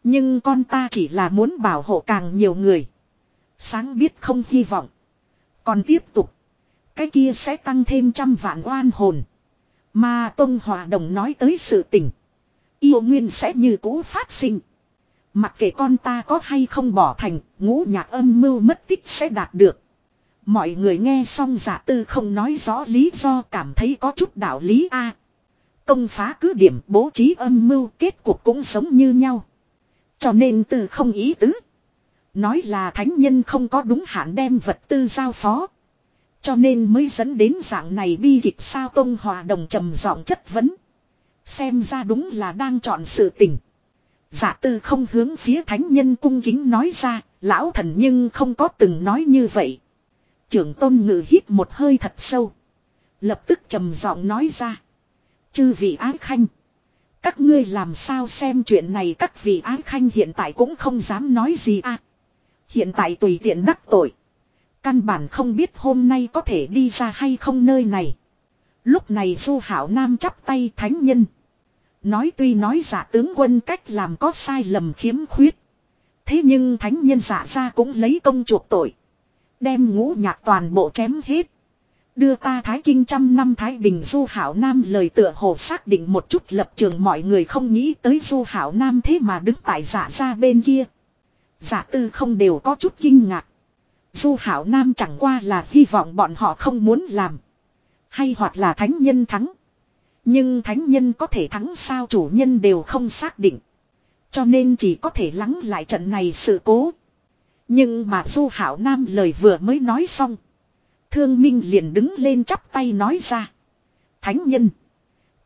Nhưng con ta chỉ là muốn bảo hộ càng nhiều người. Sáng biết không hy vọng. Còn tiếp tục. Cái kia sẽ tăng thêm trăm vạn oan hồn. Mà Tông Hòa Đồng nói tới sự tình. Yêu nguyên sẽ như cũ phát sinh. Mặc kệ con ta có hay không bỏ thành, ngũ nhạc âm mưu mất tích sẽ đạt được. Mọi người nghe xong giả tư không nói rõ lý do cảm thấy có chút đạo lý a Công phá cứ điểm bố trí âm mưu kết cục cũng sống như nhau. Cho nên từ không ý tứ. Nói là thánh nhân không có đúng hạn đem vật tư giao phó. Cho nên mới dẫn đến dạng này bi kịch sao Tông Hòa Đồng trầm giọng chất vấn. Xem ra đúng là đang chọn sự tình. Giả tư không hướng phía thánh nhân cung kính nói ra, lão thần nhưng không có từng nói như vậy. Trưởng tôn ngự hít một hơi thật sâu. Lập tức trầm giọng nói ra. Chư vị ái khanh. Các ngươi làm sao xem chuyện này các vị ái khanh hiện tại cũng không dám nói gì à. Hiện tại tùy tiện đắc tội. Căn bản không biết hôm nay có thể đi ra hay không nơi này. Lúc này du hảo nam chắp tay thánh nhân. Nói tuy nói giả tướng quân cách làm có sai lầm khiếm khuyết. Thế nhưng thánh nhân giả ra cũng lấy công chuộc tội. Đem ngũ nhạc toàn bộ chém hết. Đưa ta Thái Kinh trăm năm Thái Bình Du Hảo Nam lời tựa hồ xác định một chút lập trường mọi người không nghĩ tới Du Hảo Nam thế mà đứng tại giả ra bên kia. Giả tư không đều có chút kinh ngạc. Du Hảo Nam chẳng qua là hy vọng bọn họ không muốn làm. Hay hoặc là thánh nhân thắng. Nhưng thánh nhân có thể thắng sao chủ nhân đều không xác định. Cho nên chỉ có thể lắng lại trận này sự cố. Nhưng mà Du Hảo Nam lời vừa mới nói xong. Thương Minh liền đứng lên chắp tay nói ra. Thánh nhân.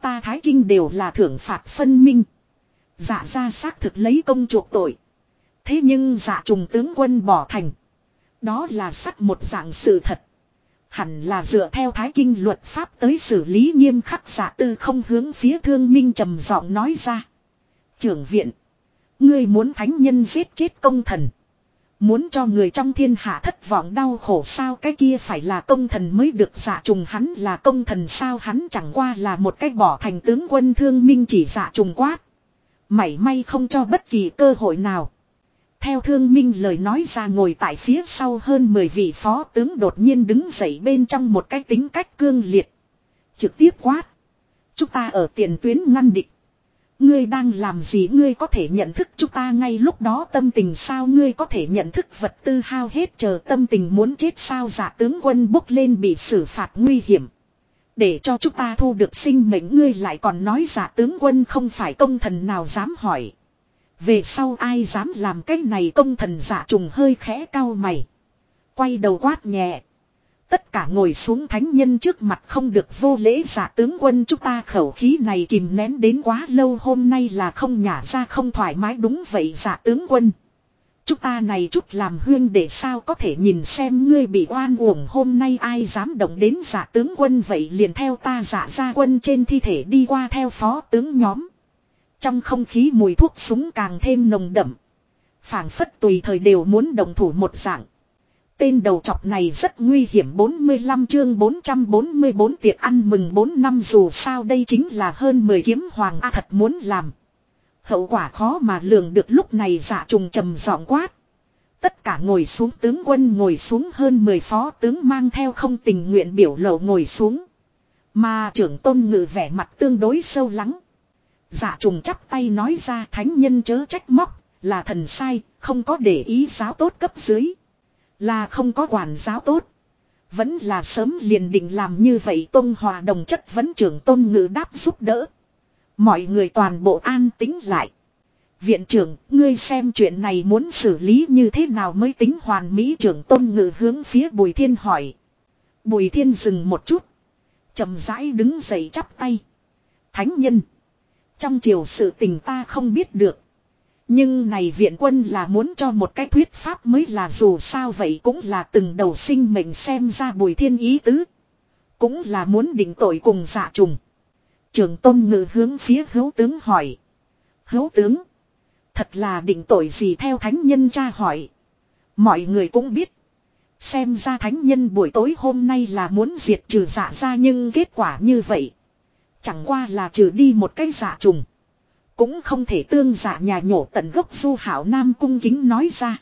Ta Thái Kinh đều là thưởng phạt phân minh. Dạ ra xác thực lấy công chuộc tội. Thế nhưng dạ trùng tướng quân bỏ thành. Đó là sắc một dạng sự thật. Hẳn là dựa theo thái kinh luật pháp tới xử lý nghiêm khắc giả tư không hướng phía thương minh trầm giọng nói ra. Trưởng viện. Ngươi muốn thánh nhân giết chết công thần. Muốn cho người trong thiên hạ thất vọng đau khổ sao cái kia phải là công thần mới được giả trùng hắn là công thần sao hắn chẳng qua là một cách bỏ thành tướng quân thương minh chỉ giả trùng quát. Mảy may không cho bất kỳ cơ hội nào. Theo thương minh lời nói ra ngồi tại phía sau hơn 10 vị phó tướng đột nhiên đứng dậy bên trong một cái tính cách cương liệt. Trực tiếp quát. Chúng ta ở tiền tuyến ngăn địch. Ngươi đang làm gì ngươi có thể nhận thức chúng ta ngay lúc đó tâm tình sao ngươi có thể nhận thức vật tư hao hết chờ tâm tình muốn chết sao giả tướng quân bốc lên bị xử phạt nguy hiểm. Để cho chúng ta thu được sinh mệnh, ngươi lại còn nói giả tướng quân không phải công thần nào dám hỏi. Về sau ai dám làm cái này công thần giả trùng hơi khẽ cao mày. Quay đầu quát nhẹ. Tất cả ngồi xuống thánh nhân trước mặt không được vô lễ giả tướng quân chúng ta khẩu khí này kìm nén đến quá lâu hôm nay là không nhả ra không thoải mái đúng vậy giả tướng quân. Chúng ta này chút làm huyên để sao có thể nhìn xem ngươi bị oan uổng hôm nay ai dám động đến giả tướng quân vậy liền theo ta giả ra quân trên thi thể đi qua theo phó tướng nhóm. Trong không khí mùi thuốc súng càng thêm nồng đậm. phảng phất tùy thời đều muốn đồng thủ một dạng. Tên đầu chọc này rất nguy hiểm 45 chương 444 tiệc ăn mừng 4 năm dù sao đây chính là hơn 10 kiếm hoàng A thật muốn làm. Hậu quả khó mà lường được lúc này giả trùng trầm giọng quát. Tất cả ngồi xuống tướng quân ngồi xuống hơn 10 phó tướng mang theo không tình nguyện biểu lộ ngồi xuống. Mà trưởng tôn ngự vẻ mặt tương đối sâu lắng. Dạ trùng chắp tay nói ra thánh nhân chớ trách móc, là thần sai, không có để ý giáo tốt cấp dưới. Là không có quản giáo tốt. Vẫn là sớm liền định làm như vậy tôn hòa đồng chất vấn trưởng tôn ngự đáp giúp đỡ. Mọi người toàn bộ an tính lại. Viện trưởng, ngươi xem chuyện này muốn xử lý như thế nào mới tính hoàn mỹ trưởng tôn ngự hướng phía Bùi Thiên hỏi. Bùi Thiên dừng một chút. chậm rãi đứng dậy chắp tay. Thánh nhân. Trong triều sự tình ta không biết được. Nhưng này viện quân là muốn cho một cái thuyết pháp mới là dù sao vậy cũng là từng đầu sinh mệnh xem ra bùi thiên ý tứ. Cũng là muốn định tội cùng dạ trùng. Trường tôn ngự hướng phía hữu tướng hỏi. Hữu tướng. Thật là định tội gì theo thánh nhân cha hỏi. Mọi người cũng biết. Xem ra thánh nhân buổi tối hôm nay là muốn diệt trừ dạ ra nhưng kết quả như vậy. Chẳng qua là trừ đi một cái giả trùng. Cũng không thể tương giả nhà nhổ tận gốc du hảo nam cung kính nói ra.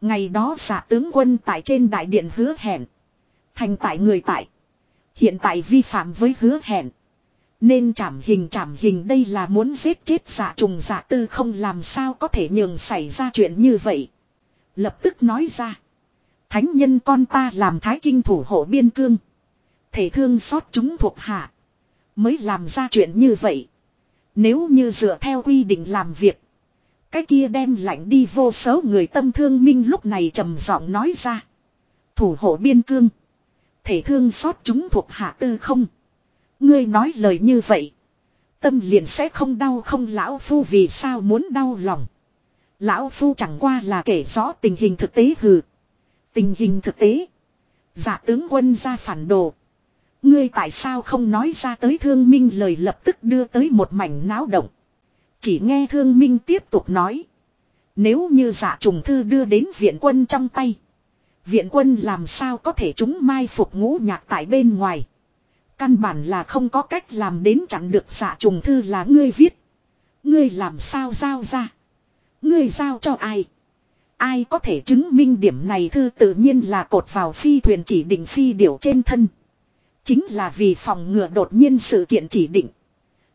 Ngày đó giả tướng quân tại trên đại điện hứa hẹn. Thành tại người tại. Hiện tại vi phạm với hứa hẹn. Nên trảm hình trảm hình đây là muốn giết chết giả trùng giả tư không làm sao có thể nhường xảy ra chuyện như vậy. Lập tức nói ra. Thánh nhân con ta làm thái kinh thủ hộ biên cương. Thể thương xót chúng thuộc hạ. Mới làm ra chuyện như vậy. Nếu như dựa theo quy định làm việc. Cái kia đem lạnh đi vô số người tâm thương minh lúc này trầm giọng nói ra. Thủ hộ biên cương. Thể thương xót chúng thuộc hạ tư không. Ngươi nói lời như vậy. Tâm liền sẽ không đau không lão phu vì sao muốn đau lòng. Lão phu chẳng qua là kể rõ tình hình thực tế hừ. Tình hình thực tế. Giả tướng quân ra phản đồ. Ngươi tại sao không nói ra tới thương minh lời lập tức đưa tới một mảnh náo động. Chỉ nghe thương minh tiếp tục nói. Nếu như giả trùng thư đưa đến viện quân trong tay. Viện quân làm sao có thể chúng mai phục ngũ nhạc tại bên ngoài. Căn bản là không có cách làm đến chặn được giả trùng thư là ngươi viết. Ngươi làm sao giao ra. Ngươi giao cho ai. Ai có thể chứng minh điểm này thư tự nhiên là cột vào phi thuyền chỉ định phi điểu trên thân. Chính là vì phòng ngừa đột nhiên sự kiện chỉ định.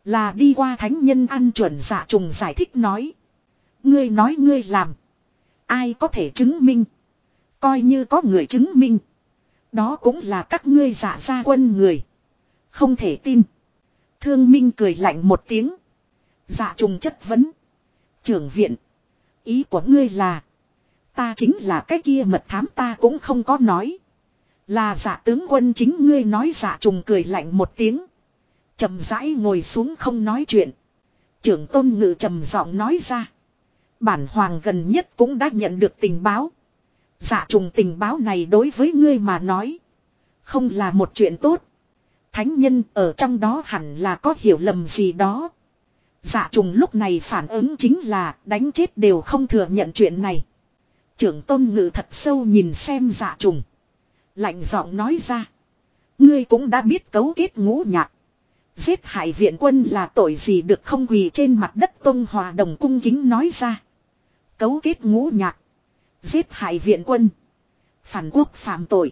Là đi qua thánh nhân ăn chuẩn giả trùng giải thích nói. Ngươi nói ngươi làm. Ai có thể chứng minh. Coi như có người chứng minh. Đó cũng là các ngươi dạ giả ra quân người. Không thể tin. Thương Minh cười lạnh một tiếng. Dạ trùng chất vấn. Trưởng viện. Ý của ngươi là. Ta chính là cái kia mật thám ta cũng không có nói. Là giả tướng quân chính ngươi nói giả trùng cười lạnh một tiếng. trầm rãi ngồi xuống không nói chuyện. Trưởng tôn ngự trầm giọng nói ra. Bản hoàng gần nhất cũng đã nhận được tình báo. Giả trùng tình báo này đối với ngươi mà nói. Không là một chuyện tốt. Thánh nhân ở trong đó hẳn là có hiểu lầm gì đó. Giả trùng lúc này phản ứng chính là đánh chết đều không thừa nhận chuyện này. Trưởng tôn ngự thật sâu nhìn xem giả trùng. Lạnh giọng nói ra. Ngươi cũng đã biết cấu kết ngũ nhạc. Giết hại viện quân là tội gì được không quỳ trên mặt đất tôn hòa đồng cung kính nói ra. Cấu kết ngũ nhạc. Giết hại viện quân. Phản quốc phạm tội.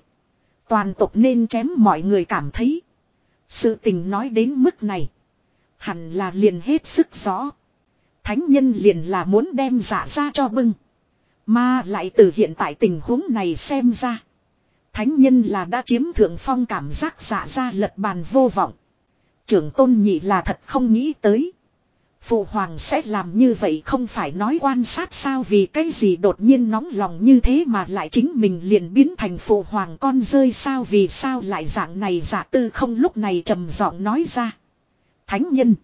Toàn tộc nên chém mọi người cảm thấy. Sự tình nói đến mức này. Hẳn là liền hết sức rõ. Thánh nhân liền là muốn đem giả ra cho bưng. Mà lại từ hiện tại tình huống này xem ra. Thánh nhân là đã chiếm thượng phong cảm giác giả ra lật bàn vô vọng. Trưởng tôn nhị là thật không nghĩ tới. Phụ hoàng sẽ làm như vậy không phải nói quan sát sao vì cái gì đột nhiên nóng lòng như thế mà lại chính mình liền biến thành phụ hoàng con rơi sao vì sao lại dạng này giả tư không lúc này trầm giọng nói ra. Thánh nhân.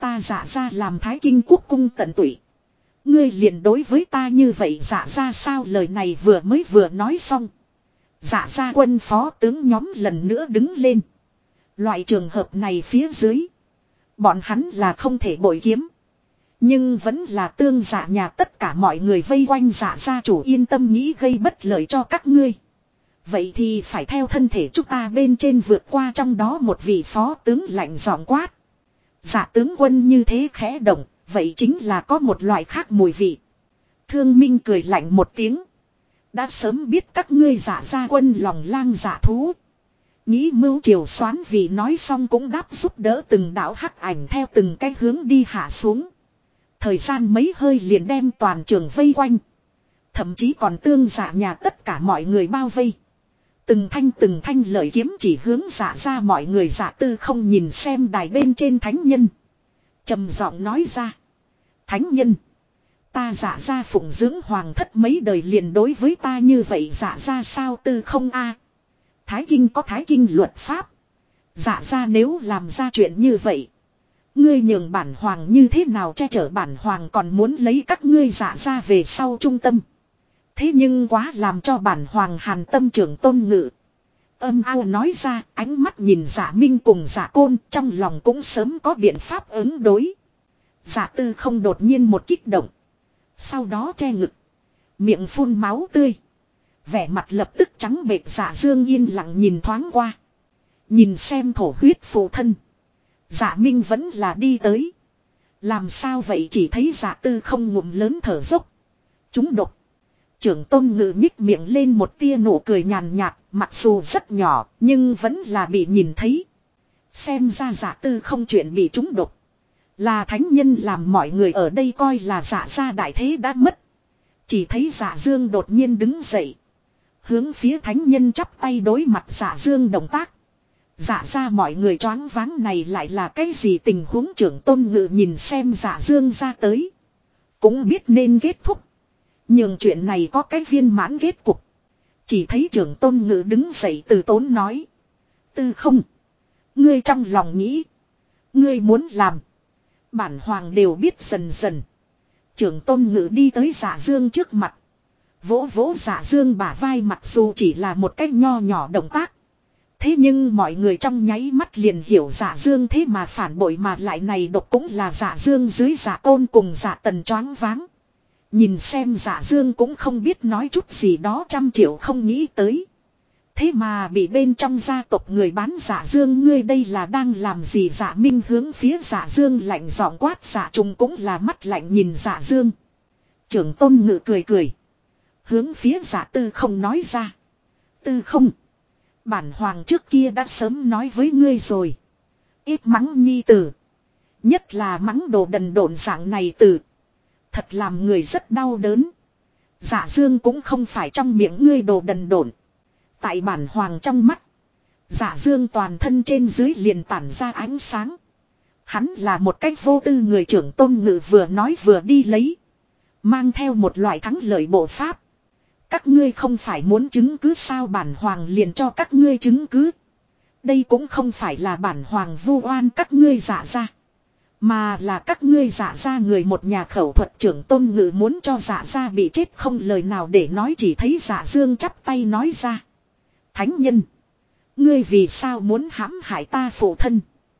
Ta giả ra làm thái kinh quốc cung tận tụy. Ngươi liền đối với ta như vậy giả ra sao lời này vừa mới vừa nói xong dạ ra quân phó tướng nhóm lần nữa đứng lên. Loại trường hợp này phía dưới. Bọn hắn là không thể bội kiếm. Nhưng vẫn là tương giả nhà tất cả mọi người vây quanh giả gia chủ yên tâm nghĩ gây bất lợi cho các ngươi. Vậy thì phải theo thân thể chúng ta bên trên vượt qua trong đó một vị phó tướng lạnh giọng quát. Giả tướng quân như thế khẽ động, vậy chính là có một loại khác mùi vị. Thương Minh cười lạnh một tiếng. Đã sớm biết các ngươi giả ra quân lòng lang giả thú. Nghĩ mưu triều xoán vì nói xong cũng đáp giúp đỡ từng đạo hắc ảnh theo từng cái hướng đi hạ xuống. Thời gian mấy hơi liền đem toàn trường vây quanh. Thậm chí còn tương giả nhà tất cả mọi người bao vây. Từng thanh từng thanh lợi kiếm chỉ hướng giả ra mọi người giả tư không nhìn xem đài bên trên thánh nhân. trầm giọng nói ra. Thánh nhân. Ta giả ra phụng dưỡng hoàng thất mấy đời liền đối với ta như vậy giả ra sao tư không a Thái Kinh có Thái Kinh luật pháp. giả ra nếu làm ra chuyện như vậy. Ngươi nhường bản hoàng như thế nào che chở bản hoàng còn muốn lấy các ngươi giả ra về sau trung tâm. Thế nhưng quá làm cho bản hoàng hàn tâm trưởng tôn ngự. Âm ao nói ra, ánh mắt nhìn giả minh cùng giả côn, trong lòng cũng sớm có biện pháp ứng đối. Giả tư không đột nhiên một kích động. Sau đó che ngực. Miệng phun máu tươi. Vẻ mặt lập tức trắng bệch giả dương yên lặng nhìn thoáng qua. Nhìn xem thổ huyết phụ thân. Giả minh vẫn là đi tới. Làm sao vậy chỉ thấy giả tư không ngụm lớn thở dốc. Chúng độc. Trưởng tôn ngự nhích miệng lên một tia nụ cười nhàn nhạt, mặc dù rất nhỏ, nhưng vẫn là bị nhìn thấy. Xem ra giả tư không chuyện bị trúng độc. Là thánh nhân làm mọi người ở đây coi là giả ra đại thế đã mất. Chỉ thấy giả dương đột nhiên đứng dậy. Hướng phía thánh nhân chắp tay đối mặt giả dương động tác. giả ra mọi người choáng váng này lại là cái gì tình huống trưởng tôn ngự nhìn xem giả dương ra tới. Cũng biết nên kết thúc. Nhưng chuyện này có cái viên mãn kết cục. Chỉ thấy trưởng tôn ngự đứng dậy từ tốn nói. Tư không. Ngươi trong lòng nghĩ. Ngươi muốn làm. Bản hoàng đều biết dần dần. Trưởng tôn ngự đi tới giả dương trước mặt. Vỗ vỗ giả dương bả vai mặc dù chỉ là một cách nho nhỏ động tác. Thế nhưng mọi người trong nháy mắt liền hiểu giả dương thế mà phản bội mà lại này độc cũng là giả dương dưới giả tôn cùng giả tần choáng váng. Nhìn xem giả dương cũng không biết nói chút gì đó trăm triệu không nghĩ tới. Thế mà bị bên trong gia tộc người bán giả dương ngươi đây là đang làm gì giả minh hướng phía giả dương lạnh giọng quát giả trùng cũng là mắt lạnh nhìn giả dương. Trưởng tôn ngự cười cười. Hướng phía giả tư không nói ra. Tư không. Bản hoàng trước kia đã sớm nói với ngươi rồi. Ít mắng nhi tử. Nhất là mắng đồ đần độn dạng này tử. Thật làm người rất đau đớn. Giả dương cũng không phải trong miệng ngươi đồ đần độn. Tại bản hoàng trong mắt. Giả dương toàn thân trên dưới liền tản ra ánh sáng. Hắn là một cách vô tư người trưởng tôn ngự vừa nói vừa đi lấy. Mang theo một loại thắng lợi bộ pháp. Các ngươi không phải muốn chứng cứ sao bản hoàng liền cho các ngươi chứng cứ. Đây cũng không phải là bản hoàng vu oan các ngươi giả ra. Mà là các ngươi giả ra người một nhà khẩu thuật trưởng tôn ngự muốn cho giả ra bị chết không lời nào để nói chỉ thấy giả dương chắp tay nói ra. Thánh nhân. Ngươi vì sao muốn hãm hại ta phụ thân.